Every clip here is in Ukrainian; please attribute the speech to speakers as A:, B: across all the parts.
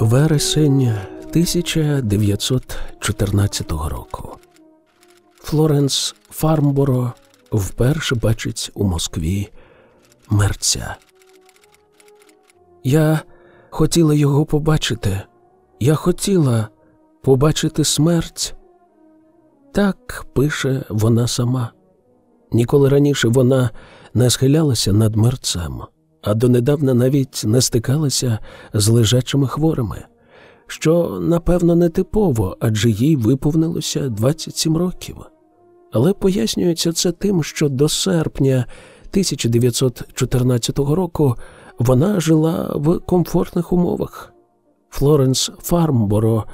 A: Вересень 1914 року. Флоренс Фармборо вперше бачить у Москві мерця. Я хотіла його побачити. Я хотіла побачити смерть. Так пише вона сама. Ніколи раніше вона не схилялася над мерцем, а донедавна навіть не стикалася з лежачими хворими, що, напевно, не типово, адже їй виповнилося 27 років. Але пояснюється це тим, що до серпня 1914 року вона жила в комфортних умовах. Флоренс Фармборо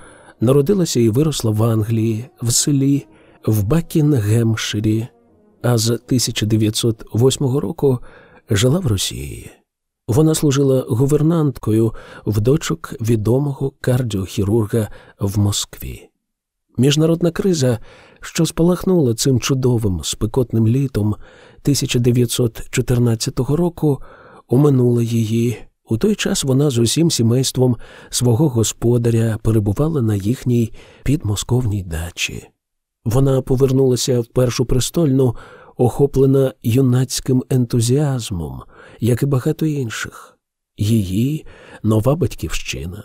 A: народилася і виросла в Англії, в селі, в Бакінгемширі, а з 1908 року жила в Росії. Вона служила гувернанткою в дочок відомого кардіохірурга в Москві. Міжнародна криза, що спалахнула цим чудовим спекотним літом 1914 року, оминула її. У той час вона з усім сімейством свого господаря перебувала на їхній підмосковній дачі. Вона повернулася в першу престольну, охоплена юнацьким ентузіазмом, як і багато інших. Її нова батьківщина,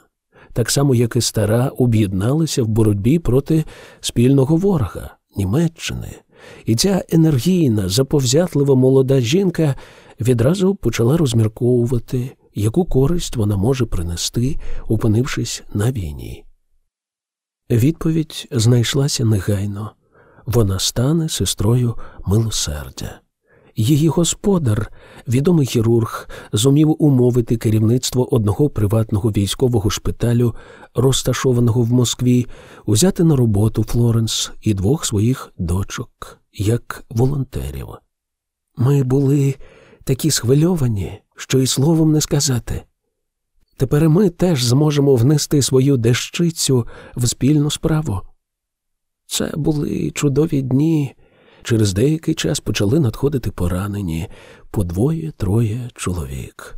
A: так само як і стара, об'єдналися в боротьбі проти спільного ворога Німеччини. І ця енергійна, заповзятлива молода жінка відразу почала розмірковувати, яку користь вона може принести, опинившись на війні. Відповідь знайшлася негайно вона стане сестрою милосердя. Її господар, відомий хірург, зумів умовити керівництво одного приватного військового шпиталю, розташованого в Москві, узяти на роботу Флоренс і двох своїх дочок як волонтерів. Ми були такі схвильовані, що й словом не сказати. Тепер ми теж зможемо внести свою дещицю в спільну справу. Це були чудові дні. Через деякий час почали надходити поранені по двоє-троє чоловік.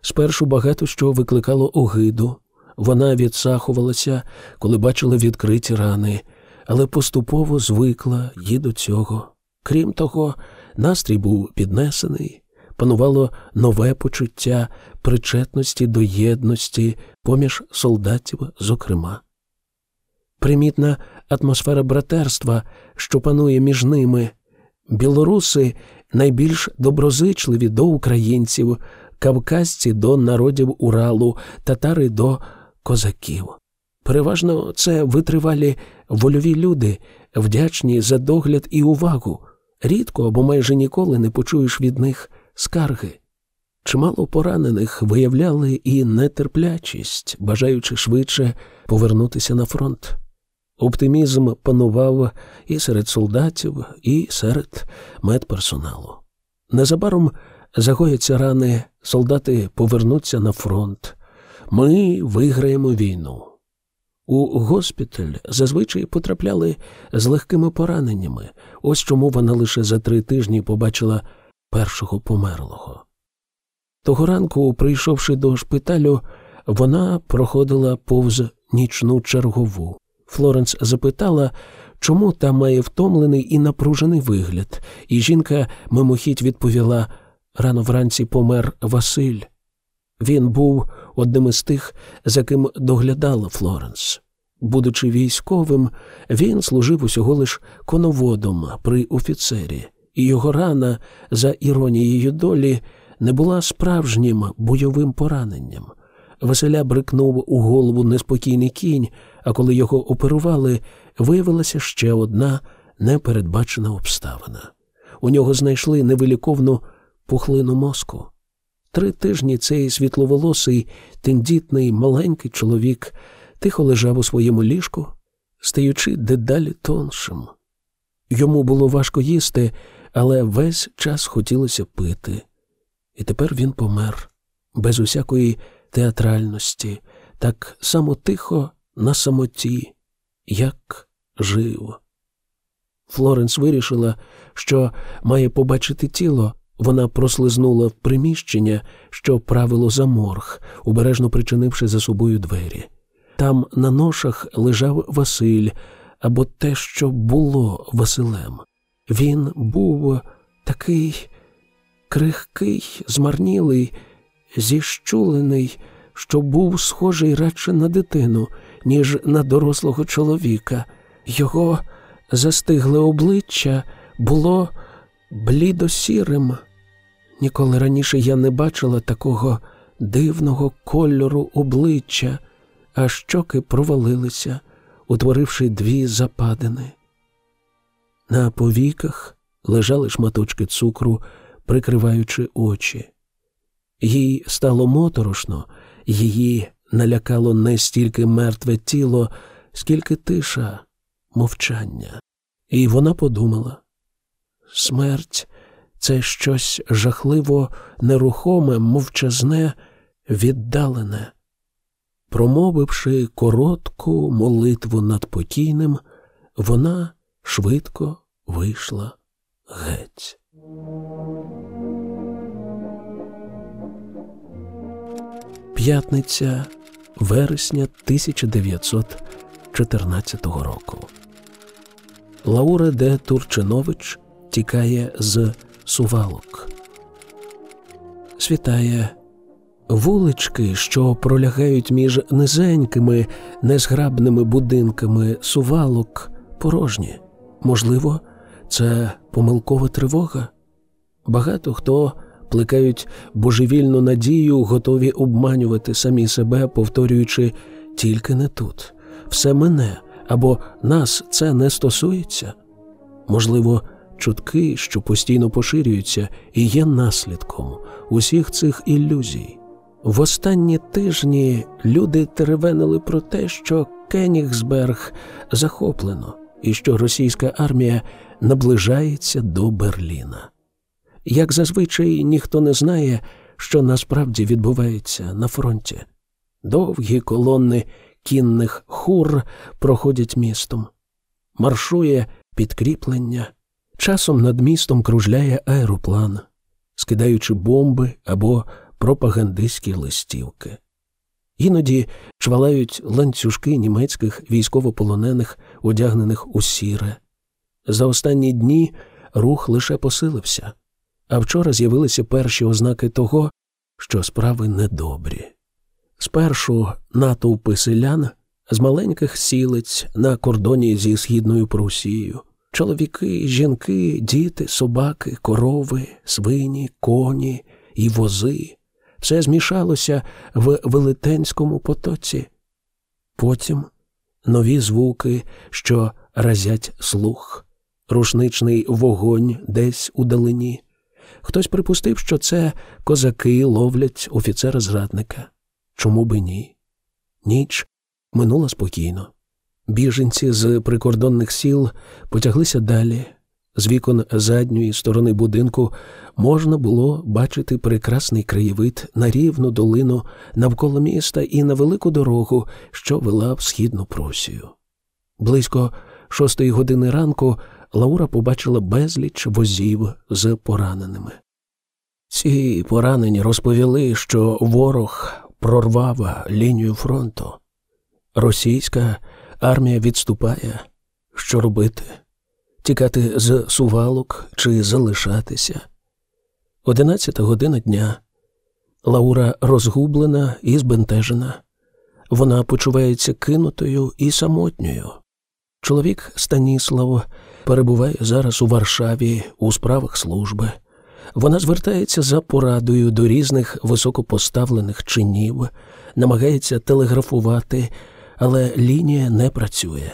A: Спершу багато що викликало огиду. Вона відсахувалася, коли бачила відкриті рани, але поступово звикла їй до цього. Крім того, настрій був піднесений, панувало нове почуття причетності до єдності поміж солдатів, зокрема. Примітна атмосфера братерства, що панує між ними. Білоруси найбільш доброзичливі до українців, кавказці до народів Уралу, татари до козаків. Переважно це витривалі вольові люди, вдячні за догляд і увагу. Рідко або майже ніколи не почуєш від них скарги. Чимало поранених виявляли і нетерплячість, бажаючи швидше повернутися на фронт. Оптимізм панував і серед солдатів, і серед медперсоналу. Незабаром загояться рани, солдати повернуться на фронт. Ми виграємо війну. У госпіталь зазвичай потрапляли з легкими пораненнями, ось чому вона лише за три тижні побачила першого померлого. Того ранку, прийшовши до шпиталю, вона проходила повз нічну чергову. Флоренс запитала, чому та має втомлений і напружений вигляд, і жінка мимохідь відповіла рано вранці помер Василь. Він був одним із тих, за ким доглядала Флоренс. Будучи військовим, він служив усього лиш коноводом при офіцері, і його рана, за іронією долі, не була справжнім бойовим пораненням. Василя брикнув у голову неспокійний кінь, а коли його оперували, виявилася ще одна непередбачена обставина. У нього знайшли невиліковну пухлину мозку. Три тижні цей світловолосий, тендітний, маленький чоловік тихо лежав у своєму ліжку, стаючи дедалі тоншим. Йому було важко їсти, але весь час хотілося пити. І тепер він помер без усякої театральності, так само тихо на самоті, як жив. Флоренс вирішила, що має побачити тіло, Вона прослизнула в приміщення, що правило за морг, обережно причинивши за собою двері. Там на ношах лежав Василь або те, що було Василем. Він був такий крихкий, змарнілий, зіщулений, що був схожий радше на дитину, ніж на дорослого чоловіка. Його застигле обличчя було блідосірим. Ніколи раніше я не бачила такого дивного кольору обличчя, а щоки провалилися, утворивши дві западини. На повіках лежали шматочки цукру, прикриваючи очі. Їй стало моторошно, її налякало не стільки мертве тіло, скільки тиша, мовчання. І вона подумала смерть це щось жахливо нерухоме, мовчазне, віддалене. Промовивши коротку молитву над покійним, вона швидко вийшла геть. П'ятниця вересня 1914 року. Лаура де Турчинович тікає з сувалок. Світає вулички, що пролягають між низенькими, незграбними будинками сувалок, порожні. Можливо, це помилкова тривога. Багато хто плекають божевільну надію, готові обманювати самі себе, повторюючи тільки не тут, все мене або нас це не стосується. Можливо, чутки, що постійно поширюються, і є наслідком усіх цих ілюзій. В останні тижні люди теревенили про те, що Кенігсберг захоплено і що російська армія наближається до Берліна. Як зазвичай ніхто не знає, що насправді відбувається на фронті. Довгі колони кінних хур проходять містом, маршує підкріплення, часом над містом кружляє аероплан, скидаючи бомби або пропагандистські листівки. Іноді чвалають ланцюжки німецьких військовополонених, одягнених у сіре. За останні дні рух лише посилився, а вчора з'явилися перші ознаки того, що справи недобрі. Спершу натовпи селян з маленьких сілиць на кордоні зі східною Прусією, чоловіки, жінки, діти, собаки, корови, свині, коні і вози все змішалося в велетенському потоці. Потім нові звуки, що разять слух, рушничний вогонь десь у далині. Хтось припустив, що це козаки ловлять офіцера зрадника. Чому би ні? Ніч минула спокійно. Біженці з прикордонних сіл потяглися далі. З вікон задньої сторони будинку можна було бачити прекрасний краєвид на рівну долину навколо міста і на велику дорогу, що вела в східну Прусію. Близько шостої години ранку Лаура побачила безліч возів з пораненими. Ці поранені розповіли, що ворог прорвав лінію фронту. Російська армія відступає. Що робити? Тікати з сувалок чи залишатися? Одинадцята година дня. Лаура розгублена і збентежена. Вона почувається кинутою і самотньою. Чоловік Станіслав перебуває зараз у Варшаві у справах служби. Вона звертається за порадою до різних високопоставлених чинів, намагається телеграфувати, але лінія не працює.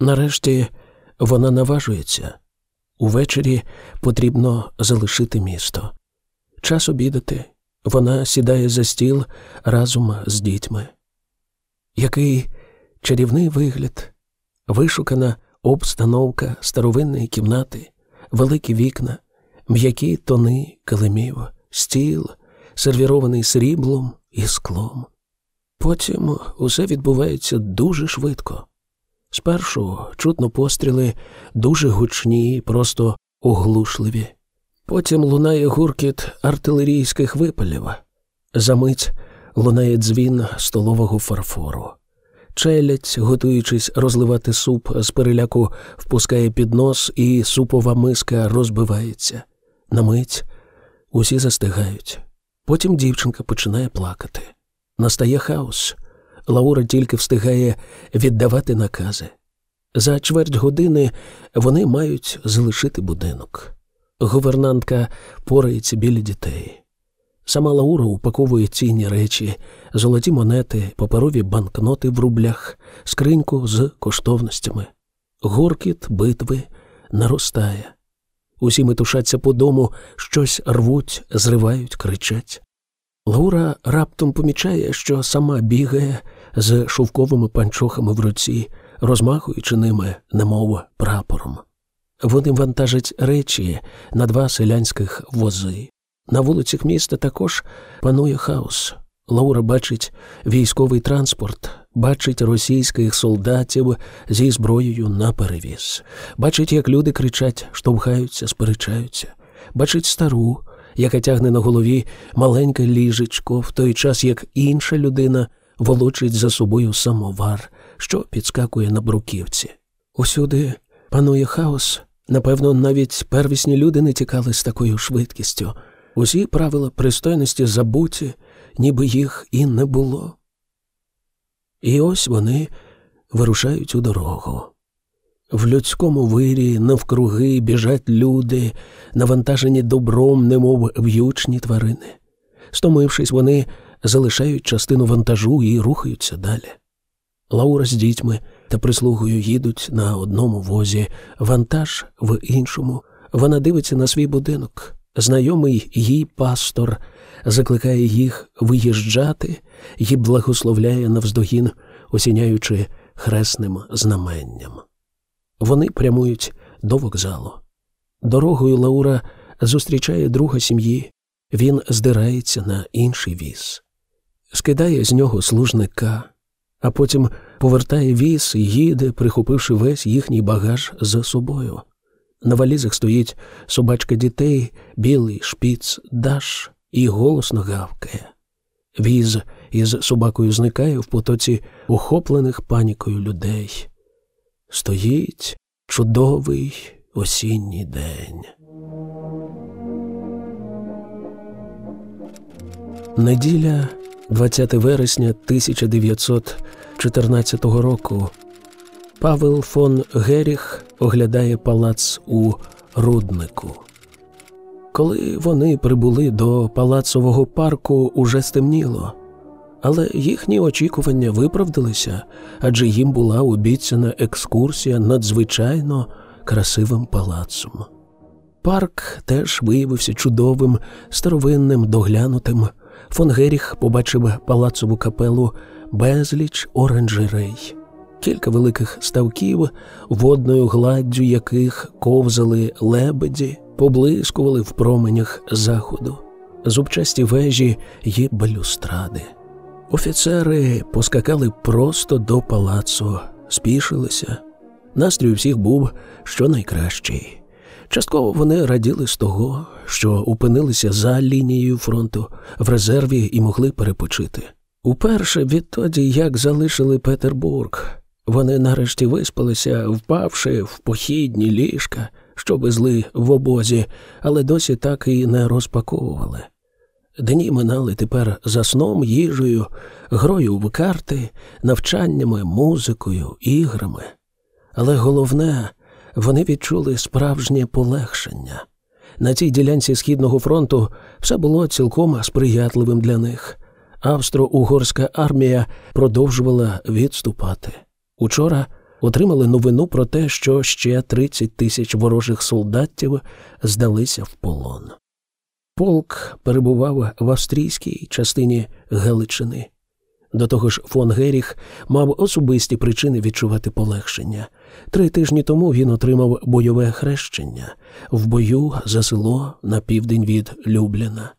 A: Нарешті вона наважується. Увечері потрібно залишити місто. Час обідати. Вона сідає за стіл разом з дітьми. Який чарівний вигляд, вишукана обстановка старовинної кімнати, великі вікна, м'які тони килимів, стіл, сервірований сріблом і склом. Потім усе відбувається дуже швидко. Спершу чутно постріли дуже гучні, просто оглушливі. Потім лунає гуркіт артилерійських випалів. Замить лунає дзвін столового фарфору. Челядь, готуючись розливати суп, з переляку впускає під нос, і супова миска розбивається. На мить усі застигають. Потім дівчинка починає плакати. Настає хаос. Лаура тільки встигає віддавати накази. За чверть години вони мають залишити будинок. Гувернантка порається біля дітей. Сама Лаура упаковує цінні речі, золоті монети, паперові банкноти в рублях, скриньку з коштовностями. Горкіт битви наростає. Усі метушаться по дому, щось рвуть, зривають, кричать. Лаура раптом помічає, що сама бігає з шовковими панчохами в руці, розмахуючи ними, немов прапором. Вони вантажать речі на два селянських вози. На вулицях міста також панує хаос. Лаура бачить військовий транспорт, бачить російських солдатів зі зброєю на перевіз, бачить, як люди кричать, штовхаються, сперечаються, бачить стару, яка тягне на голові маленьке ліжечко, в той час як інша людина волочить за собою самовар, що підскакує на бруківці. Усюди панує хаос. Напевно, навіть первісні люди не тікали з такою швидкістю. Усі правила пристойності забуті, ніби їх і не було. І ось вони вирушають у дорогу. В людському вирі навкруги біжать люди, навантажені добром, немов в'ючні тварини. Стомившись, вони залишають частину вантажу і рухаються далі. Лаура з дітьми та прислугою їдуть на одному возі, вантаж в іншому. Вона дивиться на свій будинок. Знайомий їй пастор закликає їх виїжджати і благословляє навздогін, осіняючи хресним знаменням. Вони прямують до вокзалу. Дорогою Лаура зустрічає друга сім'ї, він здирається на інший віз, скидає з нього служника, а потім повертає віз і їде, прихопивши весь їхній багаж за собою. На валізах стоїть собачка дітей, білий шпіц, даш і голосно гавкає. Віз із собакою зникає в потоці охоплених панікою людей. Стоїть чудовий осінній день. Неділя, 20 вересня 1914 року. Павел фон Геріх оглядає палац у Руднику. Коли вони прибули до палацового парку, уже стемніло, але їхні очікування виправдалися, адже їм була обіцяна екскурсія надзвичайно красивим палацом. Парк теж виявився чудовим, старовинним, доглянутим. Фон Геріх побачив палацову капелу безліч оранжерей кілька великих ставків, водною гладдю яких ковзали лебеді, поблискували в променях заходу, зубчасті вежі й балюстради. Офіцери поскакали просто до палацу, спішилися. Настрій всіх був що найкращий. Частково вони раділи з того, що опинилися за лінією фронту в резерві і могли перепочити. Уперше відтоді, як залишили Петербург, вони нарешті виспалися, впавши в похідні ліжка, що везли в обозі, але досі так і не розпаковували. Дні минали тепер за сном, їжею, грою в карти, навчаннями, музикою, іграми. Але головне, вони відчули справжнє полегшення. На цій ділянці Східного фронту все було цілком сприятливим для них. Австро-угорська армія продовжувала відступати. Учора отримали новину про те, що ще 30 тисяч ворожих солдатів здалися в полон. Полк перебував в австрійській частині Галичини. До того ж, фон Геріх мав особисті причини відчувати полегшення. Три тижні тому він отримав бойове хрещення в бою за село на південь від Любляна.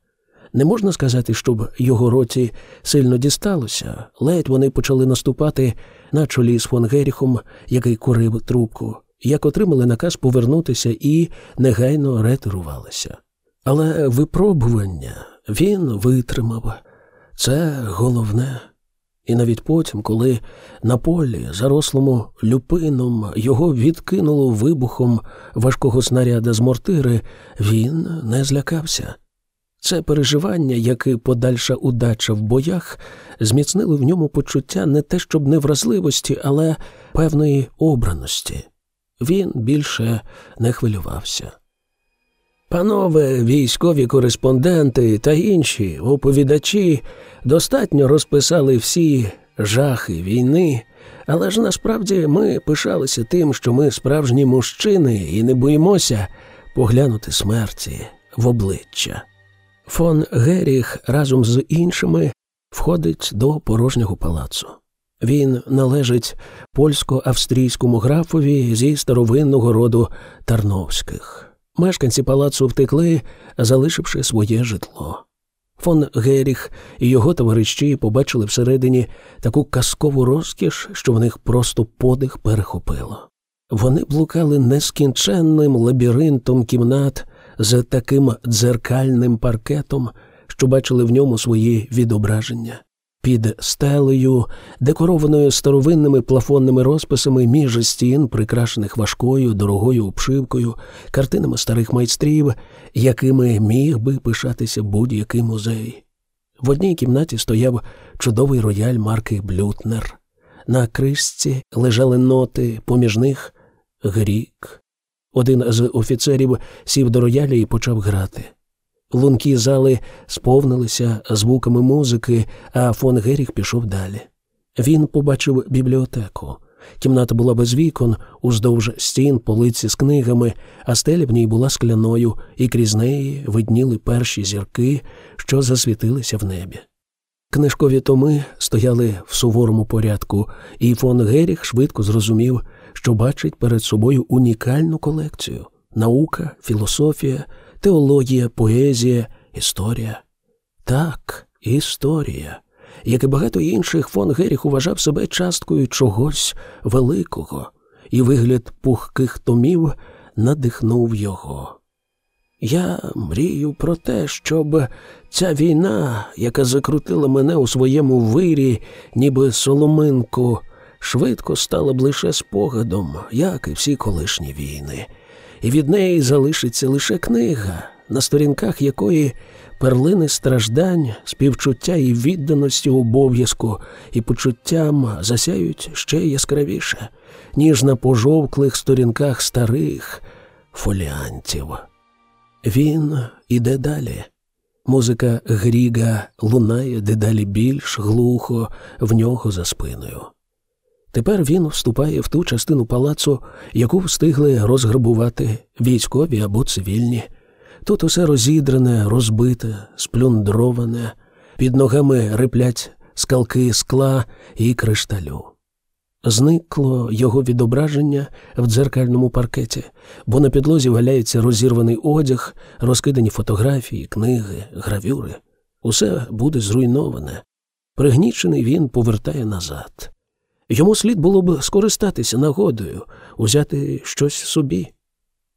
A: Не можна сказати, щоб його роті сильно дісталося, ледь вони почали наступати на чолі з фон Геріхом, який курив трубку, як отримали наказ повернутися і негайно ретирувалися. Але випробування він витримав. Це головне. І навіть потім, коли на полі, зарослому люпином, його відкинуло вибухом важкого снаряда з мортири, він не злякався. Це переживання, як і подальша удача в боях, зміцнили в ньому почуття не те, щоб невразливості, але певної обраності. Він більше не хвилювався. Панове військові кореспонденти та інші оповідачі достатньо розписали всі жахи війни, але ж насправді ми пишалися тим, що ми справжні мужчини і не боїмося поглянути смерті в обличчя. Фон Геріх разом з іншими входить до порожнього палацу. Він належить польсько-австрійському графові зі старовинного роду Тарновських. Мешканці палацу втекли, залишивши своє житло. Фон Геріх і його товариші побачили всередині таку казкову розкіш, що в них просто подих перехопило. Вони блукали нескінченним лабіринтом кімнат з таким дзеркальним паркетом, що бачили в ньому свої відображення під стелею, декорованою старовинними плафонними розписами між стін, прикрашених важкою дорогою обшивкою, картинами старих майстрів, якими міг би пишатися будь-який музей. В одній кімнаті стояв чудовий рояль марки Блютнер. На кришці лежали ноти, поміж них грік. Один з офіцерів сів до рояля і почав грати. Лункі зали сповнилися звуками музики, а фон Геріх пішов далі. Він побачив бібліотеку. Кімната була без вікон, уздовж стін, полиці з книгами, а стеля в ній була скляною, і крізь неї видніли перші зірки, що засвітилися в небі. Книжкові томи стояли в суворому порядку, і фон Геріх швидко зрозумів, що бачить перед собою унікальну колекцію наука, філософія теологія, поезія, історія. Так, історія. Як і багато інших, фон Геріх уважав себе часткою чогось великого, і вигляд пухких томів надихнув його. Я мрію про те, щоб ця війна, яка закрутила мене у своєму вирі, ніби соломинку, швидко стала б лише спогадом, як і всі колишні війни і від неї залишиться лише книга, на сторінках якої перлини страждань, співчуття і відданості обов'язку і почуттям засяють ще яскравіше, ніж на пожовклих сторінках старих фоліантів. Він іде далі. Музика Гріга лунає дедалі більш глухо в нього за спиною. Тепер він вступає в ту частину палацу, яку встигли розграбувати військові або цивільні. Тут усе розідрене, розбите, сплюндроване, під ногами риплять скалки скла і кришталю. Зникло його відображення в дзеркальному паркеті, бо на підлозі валяється розірваний одяг, розкидані фотографії, книги, гравюри. Усе буде зруйноване. Пригнічений він повертає назад. Йому слід було б скористатися нагодою, узяти щось собі.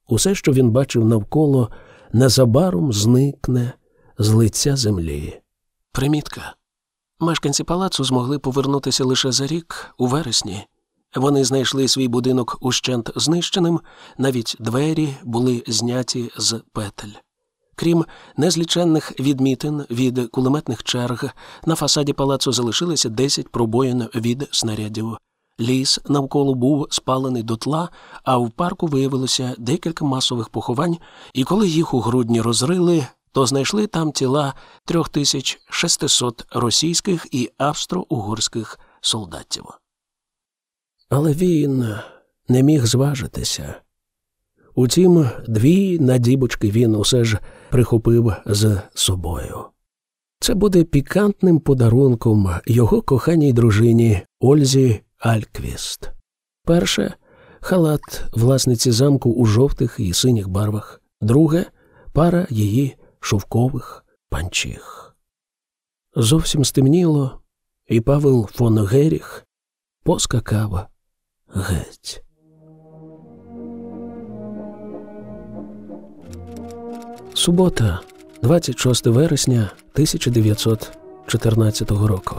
A: Усе, що він бачив навколо, незабаром зникне з лиця землі. Примітка. Мешканці палацу змогли повернутися лише за рік, у вересні. Вони знайшли свій будинок ущент знищеним, навіть двері були зняті з петель. Крім незліченних відмітин від кулеметних черг, на фасаді палацу залишилися 10 пробоїн від снарядів. Ліс навколо був спалений дотла, а в парку виявилося декілька масових поховань, і коли їх у грудні розрили, то знайшли там тіла 3600 російських і австро-угорських солдатів. Але він не міг зважитися. Утім, дві надібочки він усе ж прихопив з собою. Це буде пікантним подарунком його коханій дружині Ользі Альквіст. Перше халат власниці замку у жовтих і синіх барвах, друге пара її шовкових панчіх. Зовсім стемніло, і Павел фон Геріх поскакав геть. Субота, 26 вересня 1914 року.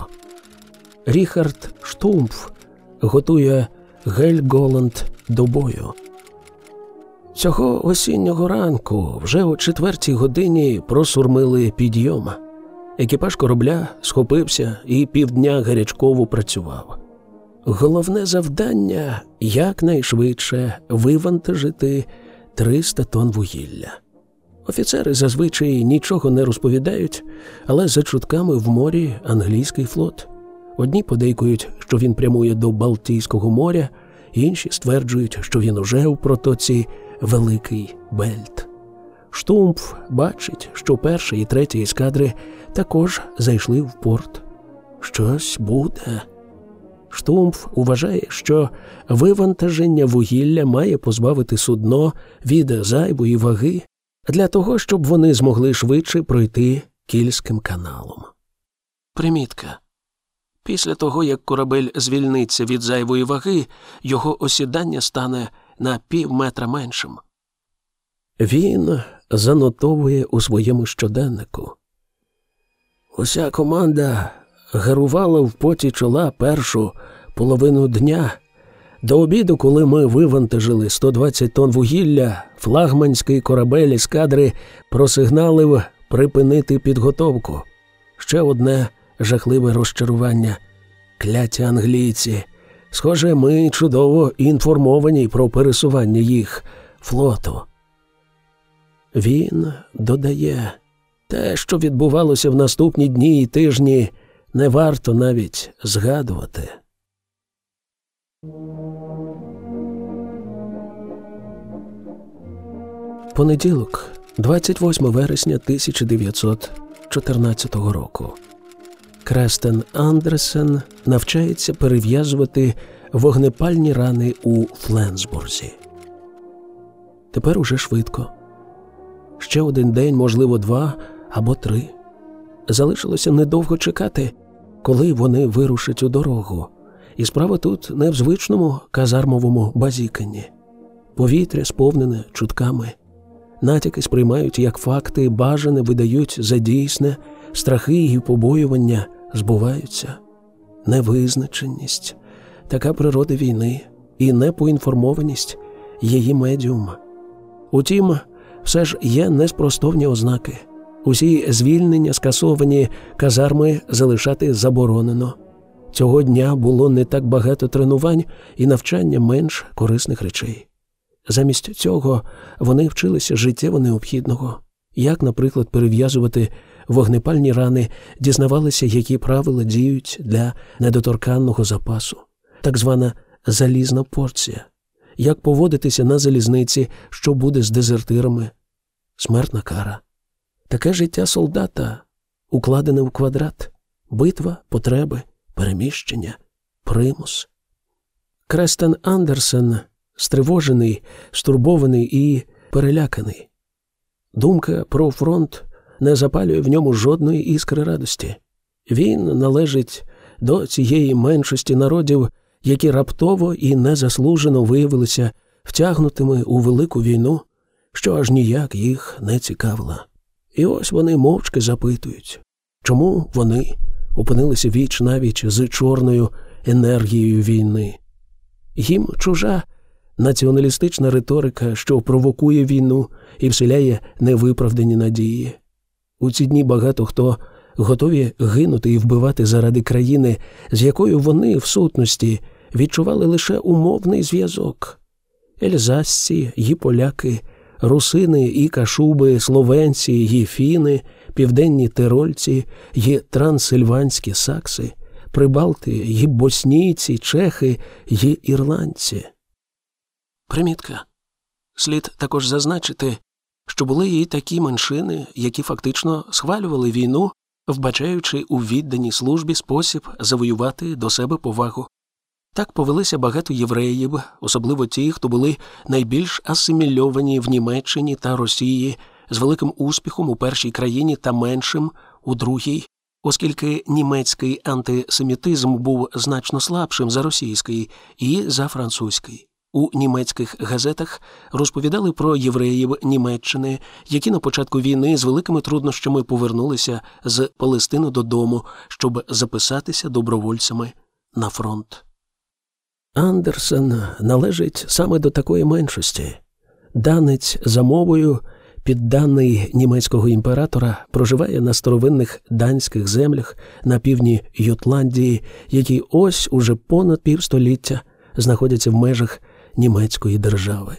A: Ріхард Штумф готує Гельголанд до бою. Цього осіннього ранку вже о четвертій годині просурмили підйом. Екіпаж корабля схопився і півдня гарячково працював. Головне завдання якнайшвидше вивантажити 300 тонн вугілля. Офіцери зазвичай нічого не розповідають, але за чутками в морі англійський флот. Одні подейкують, що він прямує до Балтійського моря, інші стверджують, що він уже у протоці Великий Бельт. Штумф бачить, що перша і третя ескадри також зайшли в порт. Щось буде. Штумф вважає, що вивантаження вугілля має позбавити судно від зайвої ваги для того, щоб вони змогли швидше пройти кільським каналом. Примітка. Після того, як корабель звільниться від зайвої ваги, його осідання стане на пів метра меншим. Він занотовує у своєму щоденнику. Уся команда гарувала в поті чола першу половину дня. До обіду, коли ми вивантажили 120 тонн вугілля, флагманський корабель із кадри просигналив припинити підготовку. Ще одне жахливе розчарування. Кляті англійці. Схоже, ми чудово інформовані про пересування їх флоту. Він додає те, що відбувалося в наступні дні і тижні, не варто навіть згадувати. Понеділок, 28 вересня 1914 року. Крестен Андерсен навчається перев'язувати вогнепальні рани у Фленсбурзі. Тепер уже швидко. Ще один день, можливо, два або три. Залишилося недовго чекати, коли вони вирушать у дорогу. І справа тут не в звичному казармовому базіканні. Повітря сповнене чутками. Натяки сприймають як факти, бажане видають за дійсне, страхи і побоювання збуваються, невизначеність, така природа війни і непоінформованість її медіума. Утім, все ж є неспростовні ознаки. Усі звільнення скасовані казарми залишати заборонено. Цього дня було не так багато тренувань і навчання менш корисних речей. Замість цього вони вчилися життєво необхідного, як, наприклад, перев'язувати вогнепальні рани, дізнавалися, які правила діють для недоторканного запасу, так звана залізна порція, як поводитися на залізниці, що буде з дезертирами, смертна кара. Таке життя солдата, укладене в квадрат, битва, потреби, переміщення, примус. Крестен Андерсен стривожений, стурбований і переляканий. Думка про фронт не запалює в ньому жодної іскри радості. Він належить до цієї меншості народів, які раптово і незаслужено виявилися втягнутими у велику війну, що аж ніяк їх не цікавила. І ось вони мовчки запитують, чому вони опинилися віч навіч з чорною енергією війни. Їм чужа націоналістична риторика, що провокує війну і вселяє невиправдані надії. У ці дні багато хто готові гинути і вбивати заради країни, з якою вони в сутності відчували лише умовний зв'язок. Ельзасці, ї поляки, русини і кашуби, словенці, ї фіни, південні тирольці, ї трансильванські сакси, прибалти, ї боснійці, чехи, ї ірландці. Примітка. Слід також зазначити, що були і такі меншини, які фактично схвалювали війну, вбачаючи у відданій службі спосіб завоювати до себе повагу. Так повелися багато євреїв, особливо ті, хто були найбільш асимільовані в Німеччині та Росії, з великим успіхом у першій країні та меншим у другій, оскільки німецький антисемітизм був значно слабшим за російський і за французький. У німецьких газетах розповідали про євреїв Німеччини, які на початку війни з великими труднощами повернулися з Палестини додому, щоб записатися добровольцями на фронт. Андерсен належить саме до такої меншості. Данець за мовою, підданий німецького імператора, проживає на старовинних данських землях на півдні Ютландії, які ось уже понад півстоліття знаходяться в межах німецької держави.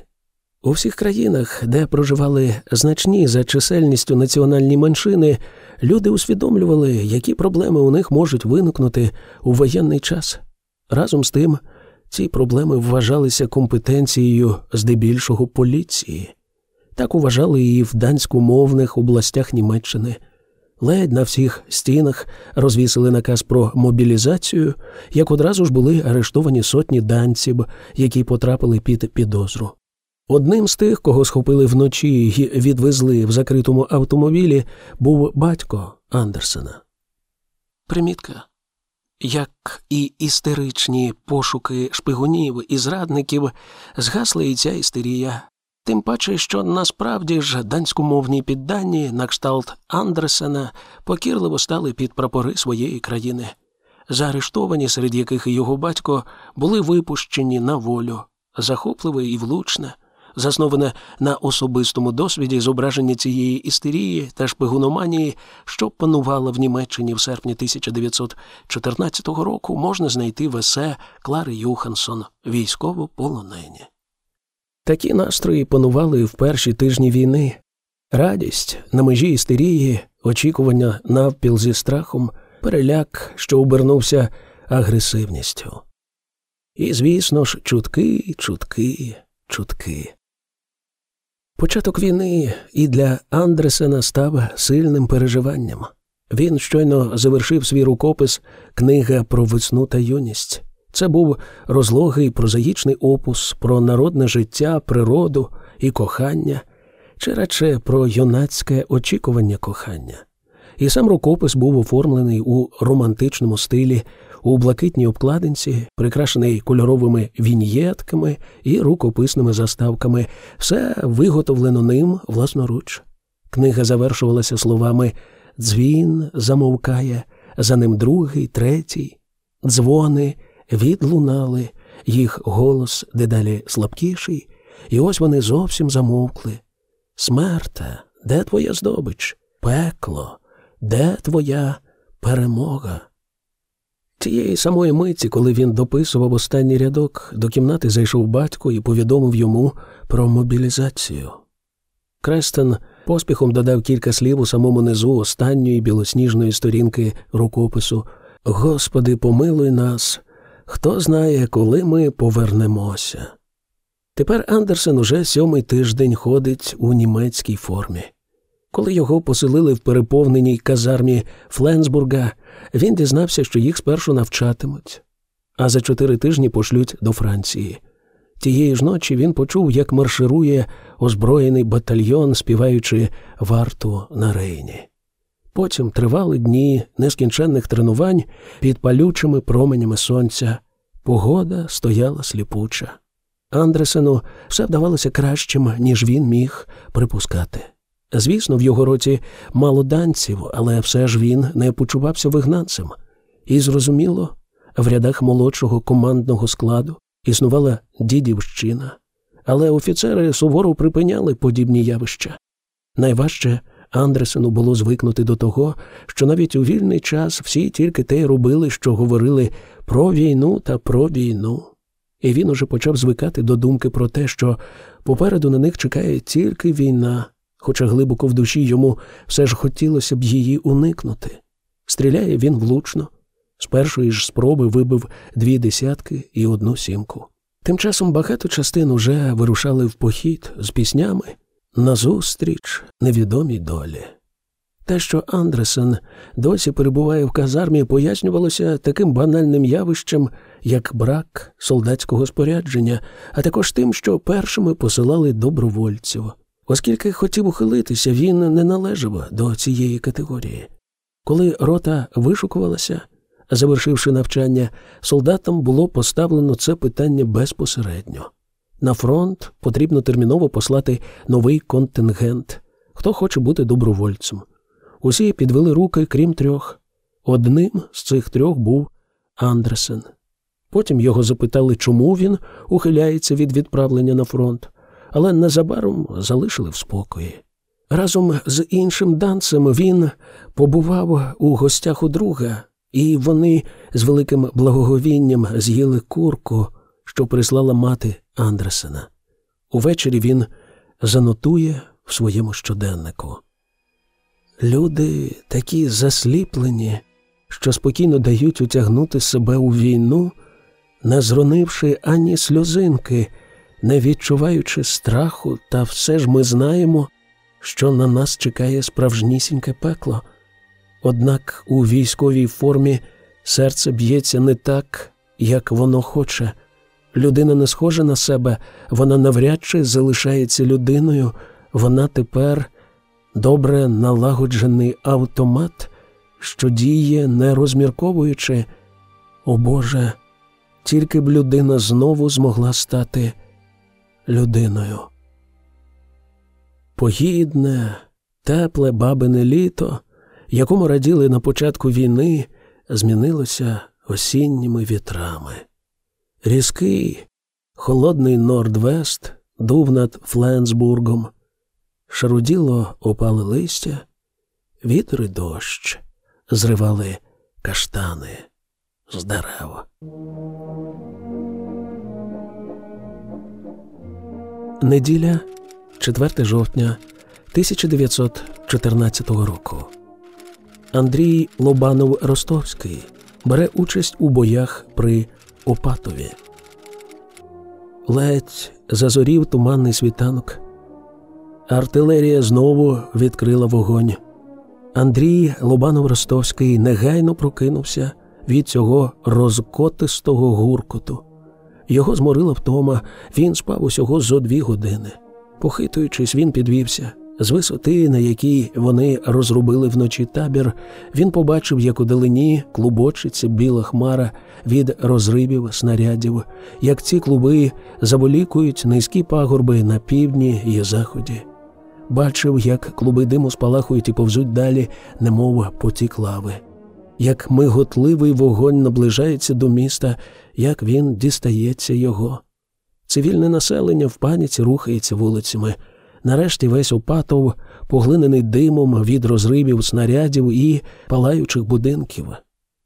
A: У всіх країнах, де проживали значні за чисельністю національні меншини, люди усвідомлювали, які проблеми у них можуть виникнути у воєнний час. Разом з тим, ці проблеми вважалися компетенцією здебільшого поліції. Так вважали і в данськомовних областях Німеччини. Ледь на всіх стінах розвісили наказ про мобілізацію, як одразу ж були арештовані сотні данців, які потрапили під підозру. Одним з тих, кого схопили вночі і відвезли в закритому автомобілі, був батько Андерсена. Примітка. Як і істеричні пошуки шпигунів і зрадників, згасла і ця істерія Тим паче, що насправді ж данськомовні піддані на кшталт Андресена покірливо стали під прапори своєї країни. Заарештовані, серед яких і його батько, були випущені на волю, захопливе і влучне, засноване на особистому досвіді зображення цієї істерії та шпигуноманії, що панувала в Німеччині в серпні 1914 року, можна знайти в есе Клари Юхансон військово полонені. Такі настрої панували в перші тижні війни, радість на межі істерії, очікування навпіл зі страхом, переляк, що обернувся агресивністю. І, звісно ж, чутки, чутки, чутки. Початок війни і для Андресена став сильним переживанням. Він щойно завершив свій рукопис Книга про весну та юність. Це був розлогий прозаїчний опус про народне життя, природу і кохання, чи радше про юнацьке очікування кохання. І сам рукопис був оформлений у романтичному стилі, у блакитній обкладинці, прикрашений кольоровими віньєтками і рукописними заставками, все виготовлено ним власноруч. Книга завершувалася словами Дзвін замовкає, за ним другий, третій, дзвони відлунали, їх голос дедалі слабкіший, і ось вони зовсім замовкли. Смерте, де твоя здобич? Пекло, де твоя перемога? Тієї самої миті, коли він дописував останній рядок, до кімнати зайшов батько і повідомив йому про мобілізацію. Крестен поспіхом додав кілька слів у самому низу останньої білосніжної сторінки рукопису Господи, помилуй нас, Хто знає, коли ми повернемося. Тепер Андерсен уже сьомий тиждень ходить у німецькій формі. Коли його поселили в переповненій казармі Фленсбурга, він дізнався, що їх спершу навчатимуть, а за чотири тижні пошлють до Франції. Тієї ж ночі він почув, як марширує озброєний батальйон, співаючи варту на рейні. Потім тривали дні нескінченних тренувань під палючими променями сонця. Погода стояла сліпуча. Андресену все вдавалося кращим, ніж він міг припускати. Звісно, в його роті мало данців, але все ж він не почувався вигнанцем. І зрозуміло, в рядах молодшого командного складу існувала дідівщина, але офіцери суворо припиняли подібні явища. Найважче Андресену було звикнути до того, що навіть у вільний час всі тільки те робили, що говорили про війну та про війну. І він уже почав звикати до думки про те, що попереду на них чекає тільки війна, хоча глибоко в душі йому все ж хотілося б її уникнути. Стріляє він влучно. З першої ж спроби вибив дві десятки і одну сімку. Тим часом багато частин уже вирушали в похід з піснями, назустріч невідомій долі. Те, що Андресен досі перебуває в казармі, пояснювалося таким банальним явищем, як брак солдатського спорядження, а також тим, що першими посилали добровольців. Оскільки хотів ухилитися, він не належав до цієї категорії. Коли рота вишукувалася, завершивши навчання, солдатам було поставлено це питання безпосередньо. На фронт потрібно терміново послати новий контингент. Хто хоче бути добровольцем. Усі підвели руки, крім трьох. Одним з цих трьох був Андресен. Потім його запитали, чому він ухиляється від відправлення на фронт, але незабаром залишили в спокої. Разом з іншим данцем він побував у гостях у друга, і вони з великим благоговінням з'їли курку, що прислала мати Андресена. Увечері він занотує в своєму щоденнику. Люди такі засліплені, що спокійно дають утягнути себе у війну, не зронивши ані сльозинки, не відчуваючи страху, та все ж ми знаємо, що на нас чекає справжнісіньке пекло. Однак у військовій формі серце б'ється не так, як воно хоче. Людина не схожа на себе, вона навряд чи залишається людиною, вона тепер добре налагоджений автомат, що діє, не розмірковуючи. О Боже, тільки б людина знову змогла стати людиною. Погідне, тепле бабине літо, якому раділи на початку війни, змінилося осінніми вітрами. Різкий, холодний Нордвест дув над Фленсбургом, шаруділо опали листя, вітер і дощ зривали каштани з дерев. Неділя 4 жовтня 1914 року. Андрій Лобанов Ростовський бере участь у боях при Опатові. Ледь зазорів туманний світанок. Артилерія знову відкрила вогонь. Андрій Лобанов Ростовський негайно прокинувся від цього розкотистого гуркоту. Його зморила втома, він спав усього зо дві години. Похитуючись, він підвівся. З висоти, на якій вони розробили вночі табір, він побачив, як у далині клубочиться біла хмара від розривів снарядів, як ці клуби заволікують низькі пагорби на півдні і заході. Бачив, як клуби диму спалахують і повзуть далі, немов потік лави. Як миготливий вогонь наближається до міста, як він дістається його. Цивільне населення в паніці рухається вулицями. Нарешті весь Опатов, поглинений димом від розривів снарядів і палаючих будинків,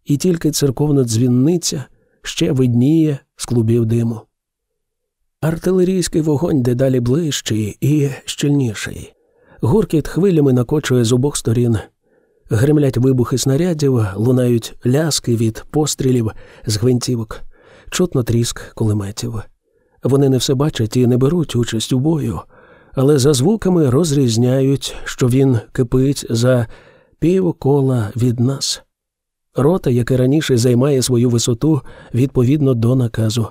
A: і тільки церковна дзвінниця ще видніє з клубів диму. Артилерійський вогонь дедалі ближчий і щільніший. Гуркіт хвилями накочує з обох сторін. Гремлять вибухи снарядів, лунають ляски від пострілів з гвинтівок, чутно тріск кулеметів. Вони не все бачать і не беруть участь у бою, але за звуками розрізняють, що він кипить за пів кола від нас. Рота, яка раніше займає свою висоту відповідно до наказу,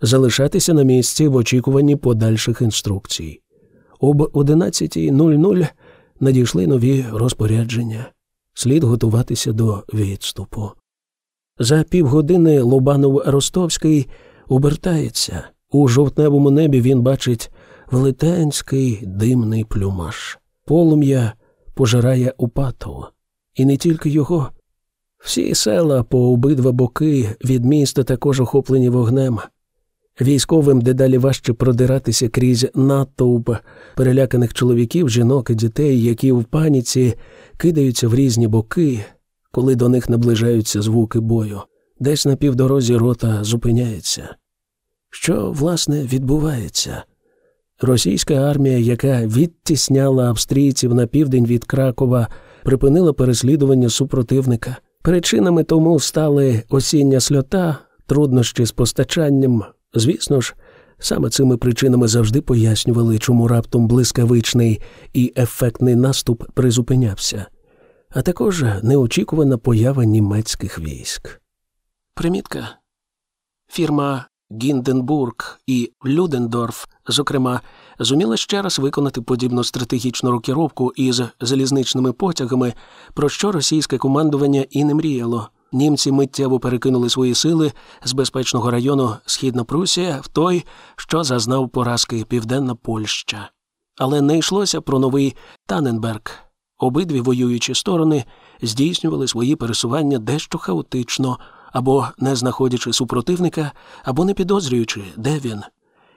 A: залишатися на місці в очікуванні подальших інструкцій. Об 11.00 надійшли нові розпорядження. Слід готуватися до відступу. За півгодини Лобанов Ростовський обертається. У жовтневому небі він бачить велетенський димний плюмаш. Полум'я пожирає Упатов. І не тільки його. Всі села по обидва боки від міста також охоплені вогнем. Військовим дедалі важче продиратися крізь натовп переляканих чоловіків, жінок і дітей, які в паніці кидаються в різні боки, коли до них наближаються звуки бою. Десь на півдорозі рота зупиняється. Що, власне, відбувається? Російська армія, яка відтісняла австрійців на південь від Кракова, припинила переслідування супротивника. Причинами тому стали осіння сльота, труднощі з постачанням. Звісно ж, саме цими причинами завжди пояснювали, чому раптом блискавичний і ефектний наступ призупинявся, а також неочікувана поява німецьких військ. Примітка фірма Гінденбург і Людендорф, зокрема, зуміла ще раз виконати подібну стратегічну рокіровку із залізничними потягами, про що російське командування і не мріяло. Німці миттєво перекинули свої сили з безпечного району Східна Прусія в той, що зазнав поразки Південна Польща. Але не йшлося про новий Таненберг. Обидві воюючі сторони здійснювали свої пересування дещо хаотично, або не знаходячи супротивника, або не підозрюючи, де він.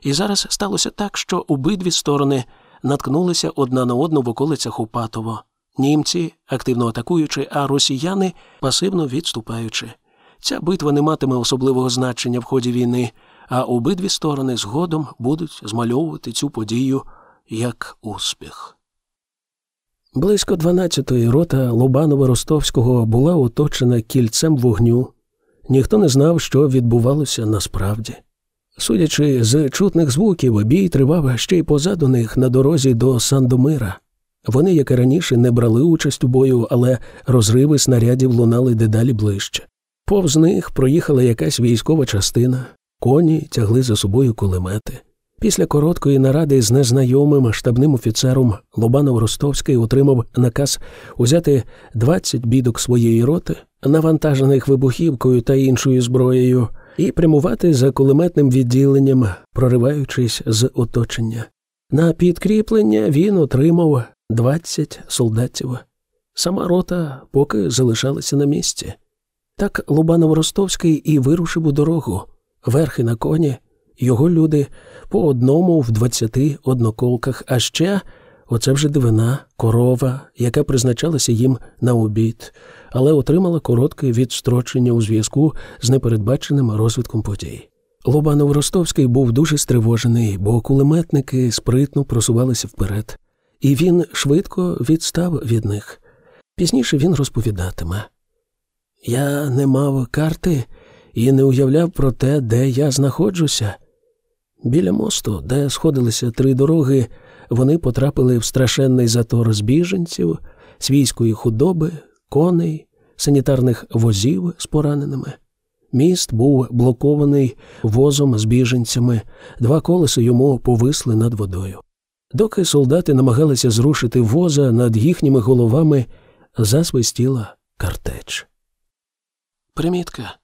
A: І зараз сталося так, що обидві сторони наткнулися одна на одну в околицях Упатово. Німці активно атакуючи, а росіяни пасивно відступаючи. Ця битва не матиме особливого значення в ході війни, а обидві сторони згодом будуть змальовувати цю подію як успіх. Близько 12-ї рота Лобанова Ростовського була оточена кільцем вогню. Ніхто не знав, що відбувалося насправді. Судячи з чутних звуків, бій тривав ще й позаду них на дорозі до Сандомира. Вони, як і раніше, не брали участь у бою, але розриви снарядів лунали дедалі ближче. Повз них проїхала якась військова частина, коні тягли за собою кулемети. Після короткої наради з незнайомим штабним офіцером Лобанов Ростовський отримав наказ узяти 20 бідок своєї роти, навантажених вибухівкою та іншою зброєю, і прямувати за кулеметним відділенням, прориваючись з оточення. На підкріплення він отримав 20 солдатів. Сама рота поки залишалася на місці. Так Лобанов Ростовський і вирушив у дорогу, верхи на коні, його люди по одному в двадцяти одноколках, а ще оце вже дивина, корова, яка призначалася їм на обід, але отримала коротке відстрочення у зв'язку з непередбаченим розвитком подій. Лобанов Ростовський був дуже стривожений, бо кулеметники спритно просувалися вперед, і він швидко відстав від них. Пізніше він розповідатиме Я не мав карти і не уявляв про те, де я знаходжуся. Біля мосту, де сходилися три дороги, вони потрапили в страшенний затор збіженців, свійської худоби, коней, санітарних возів з пораненими. Міст був блокований возом з біженцями, два колеса йому повисли над водою. Доки солдати намагалися зрушити воза над їхніми головами, засвистіла картеч. Примітка.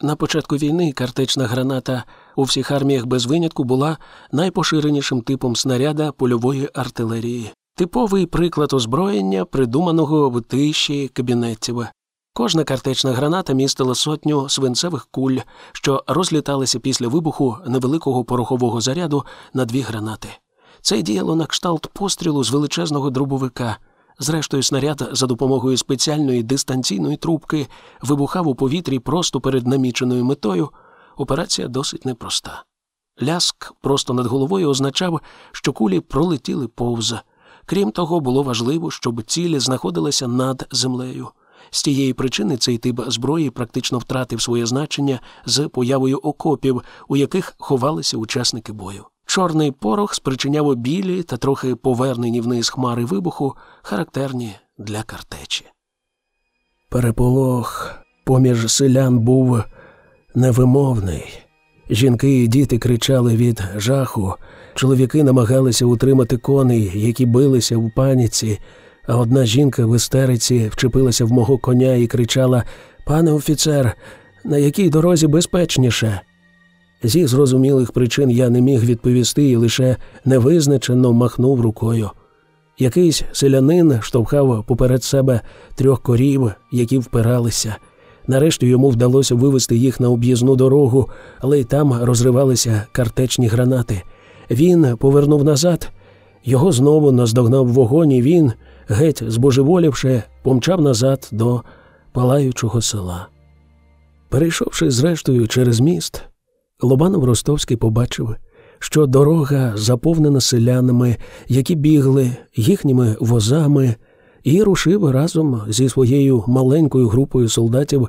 A: На початку війни картечна граната у всіх арміях без винятку була найпоширенішим типом снаряда польової артилерії, типовий приклад озброєння, придуманого в тиші кабінетів. Кожна картечна граната містила сотню свинцевих куль, що розліталися після вибуху невеликого порохового заряду на дві гранати. Це діяло на кшталт пострілу з величезного дробовика. Зрештою, снаряд за допомогою спеціальної дистанційної трубки вибухав у повітрі просто перед наміченою метою. Операція досить непроста. Ляск просто над головою означав, що кулі пролетіли повз. Крім того, було важливо, щоб цілі знаходилися над землею. З тієї причини цей тип зброї практично втратив своє значення з появою окопів, у яких ховалися учасники бою. Чорний порох спричиняв білі та трохи повернені вниз хмари вибуху, характерні для картечі. Переполох поміж селян був невимовний. Жінки і діти кричали від жаху, чоловіки намагалися утримати коней, які билися в паніці, а одна жінка в істериці вчепилася в мого коня і кричала Пане офіцер, на якій дорозі безпечніше? Зі зрозумілих причин я не міг відповісти і лише невизначено махнув рукою. Якийсь селянин штовхав поперед себе трьох корів, які впиралися. Нарешті йому вдалося вивести їх на об'їзну дорогу, але й там розривалися картечні гранати. Він повернув назад, його знову наздогнав вогонь, і він, геть збожеволівши, помчав назад до палаючого села. Перейшовши зрештою через міст, Лобанов Ростовський побачив, що дорога заповнена селянами, які бігли їхніми возами, і рушив разом зі своєю маленькою групою солдатів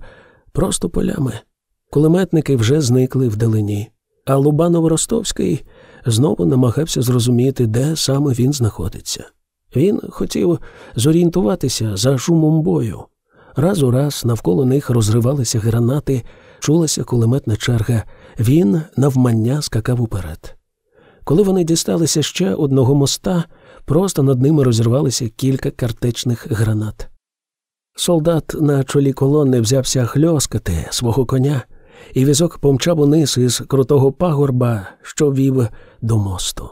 A: просто полями. Кулеметники вже зникли вдалині, а Лубанов Ростовський знову намагався зрозуміти, де саме він знаходиться. Він хотів зорієнтуватися за шумом бою. Раз у раз навколо них розривалися гранати, чулася кулеметна черга. Він навмання скакав уперед. Коли вони дісталися ще одного моста, просто над ними розірвалися кілька картечних гранат. Солдат на чолі колони взявся хльоскати свого коня, і візок помчав униз із крутого пагорба, що вів до мосту.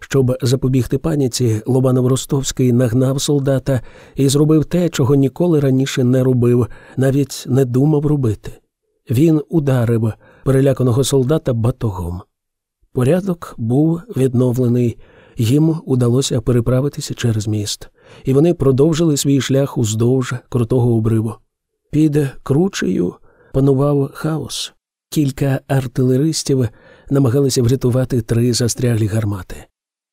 A: Щоб запобігти паніці, Лобанов Ростовський нагнав солдата і зробив те, чого ніколи раніше не робив, навіть не думав робити. Він ударив переляканого солдата батогом. Порядок був відновлений, їм удалося переправитися через міст, і вони продовжили свій шлях уздовж крутого обриву. Під кручею панував хаос. Кілька артилеристів намагалися врятувати три застряглі гармати.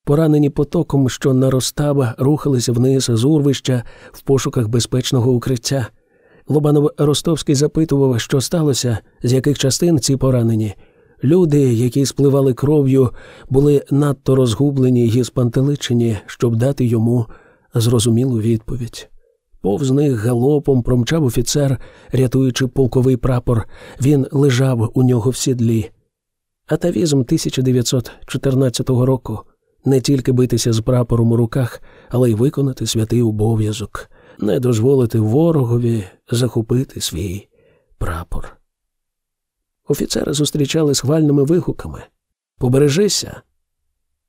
A: Поранені потоком, що наростав, рухалися вниз з урвища в пошуках безпечного укриття. Лобанов Ростовський запитував, що сталося, з яких частин ці поранені. Люди, які спливали кров'ю, були надто розгублені і спантеличені, щоб дати йому зрозумілу відповідь. Повз них галопом промчав офіцер, рятуючи полковий прапор, він лежав у нього в сідлі. Атавізм 1914 року не тільки битися з прапором у руках, але й виконати святий обов'язок, не дозволити ворогові захопити свій прапор. Офіцери зустрічали схвальними вигуками Побережися.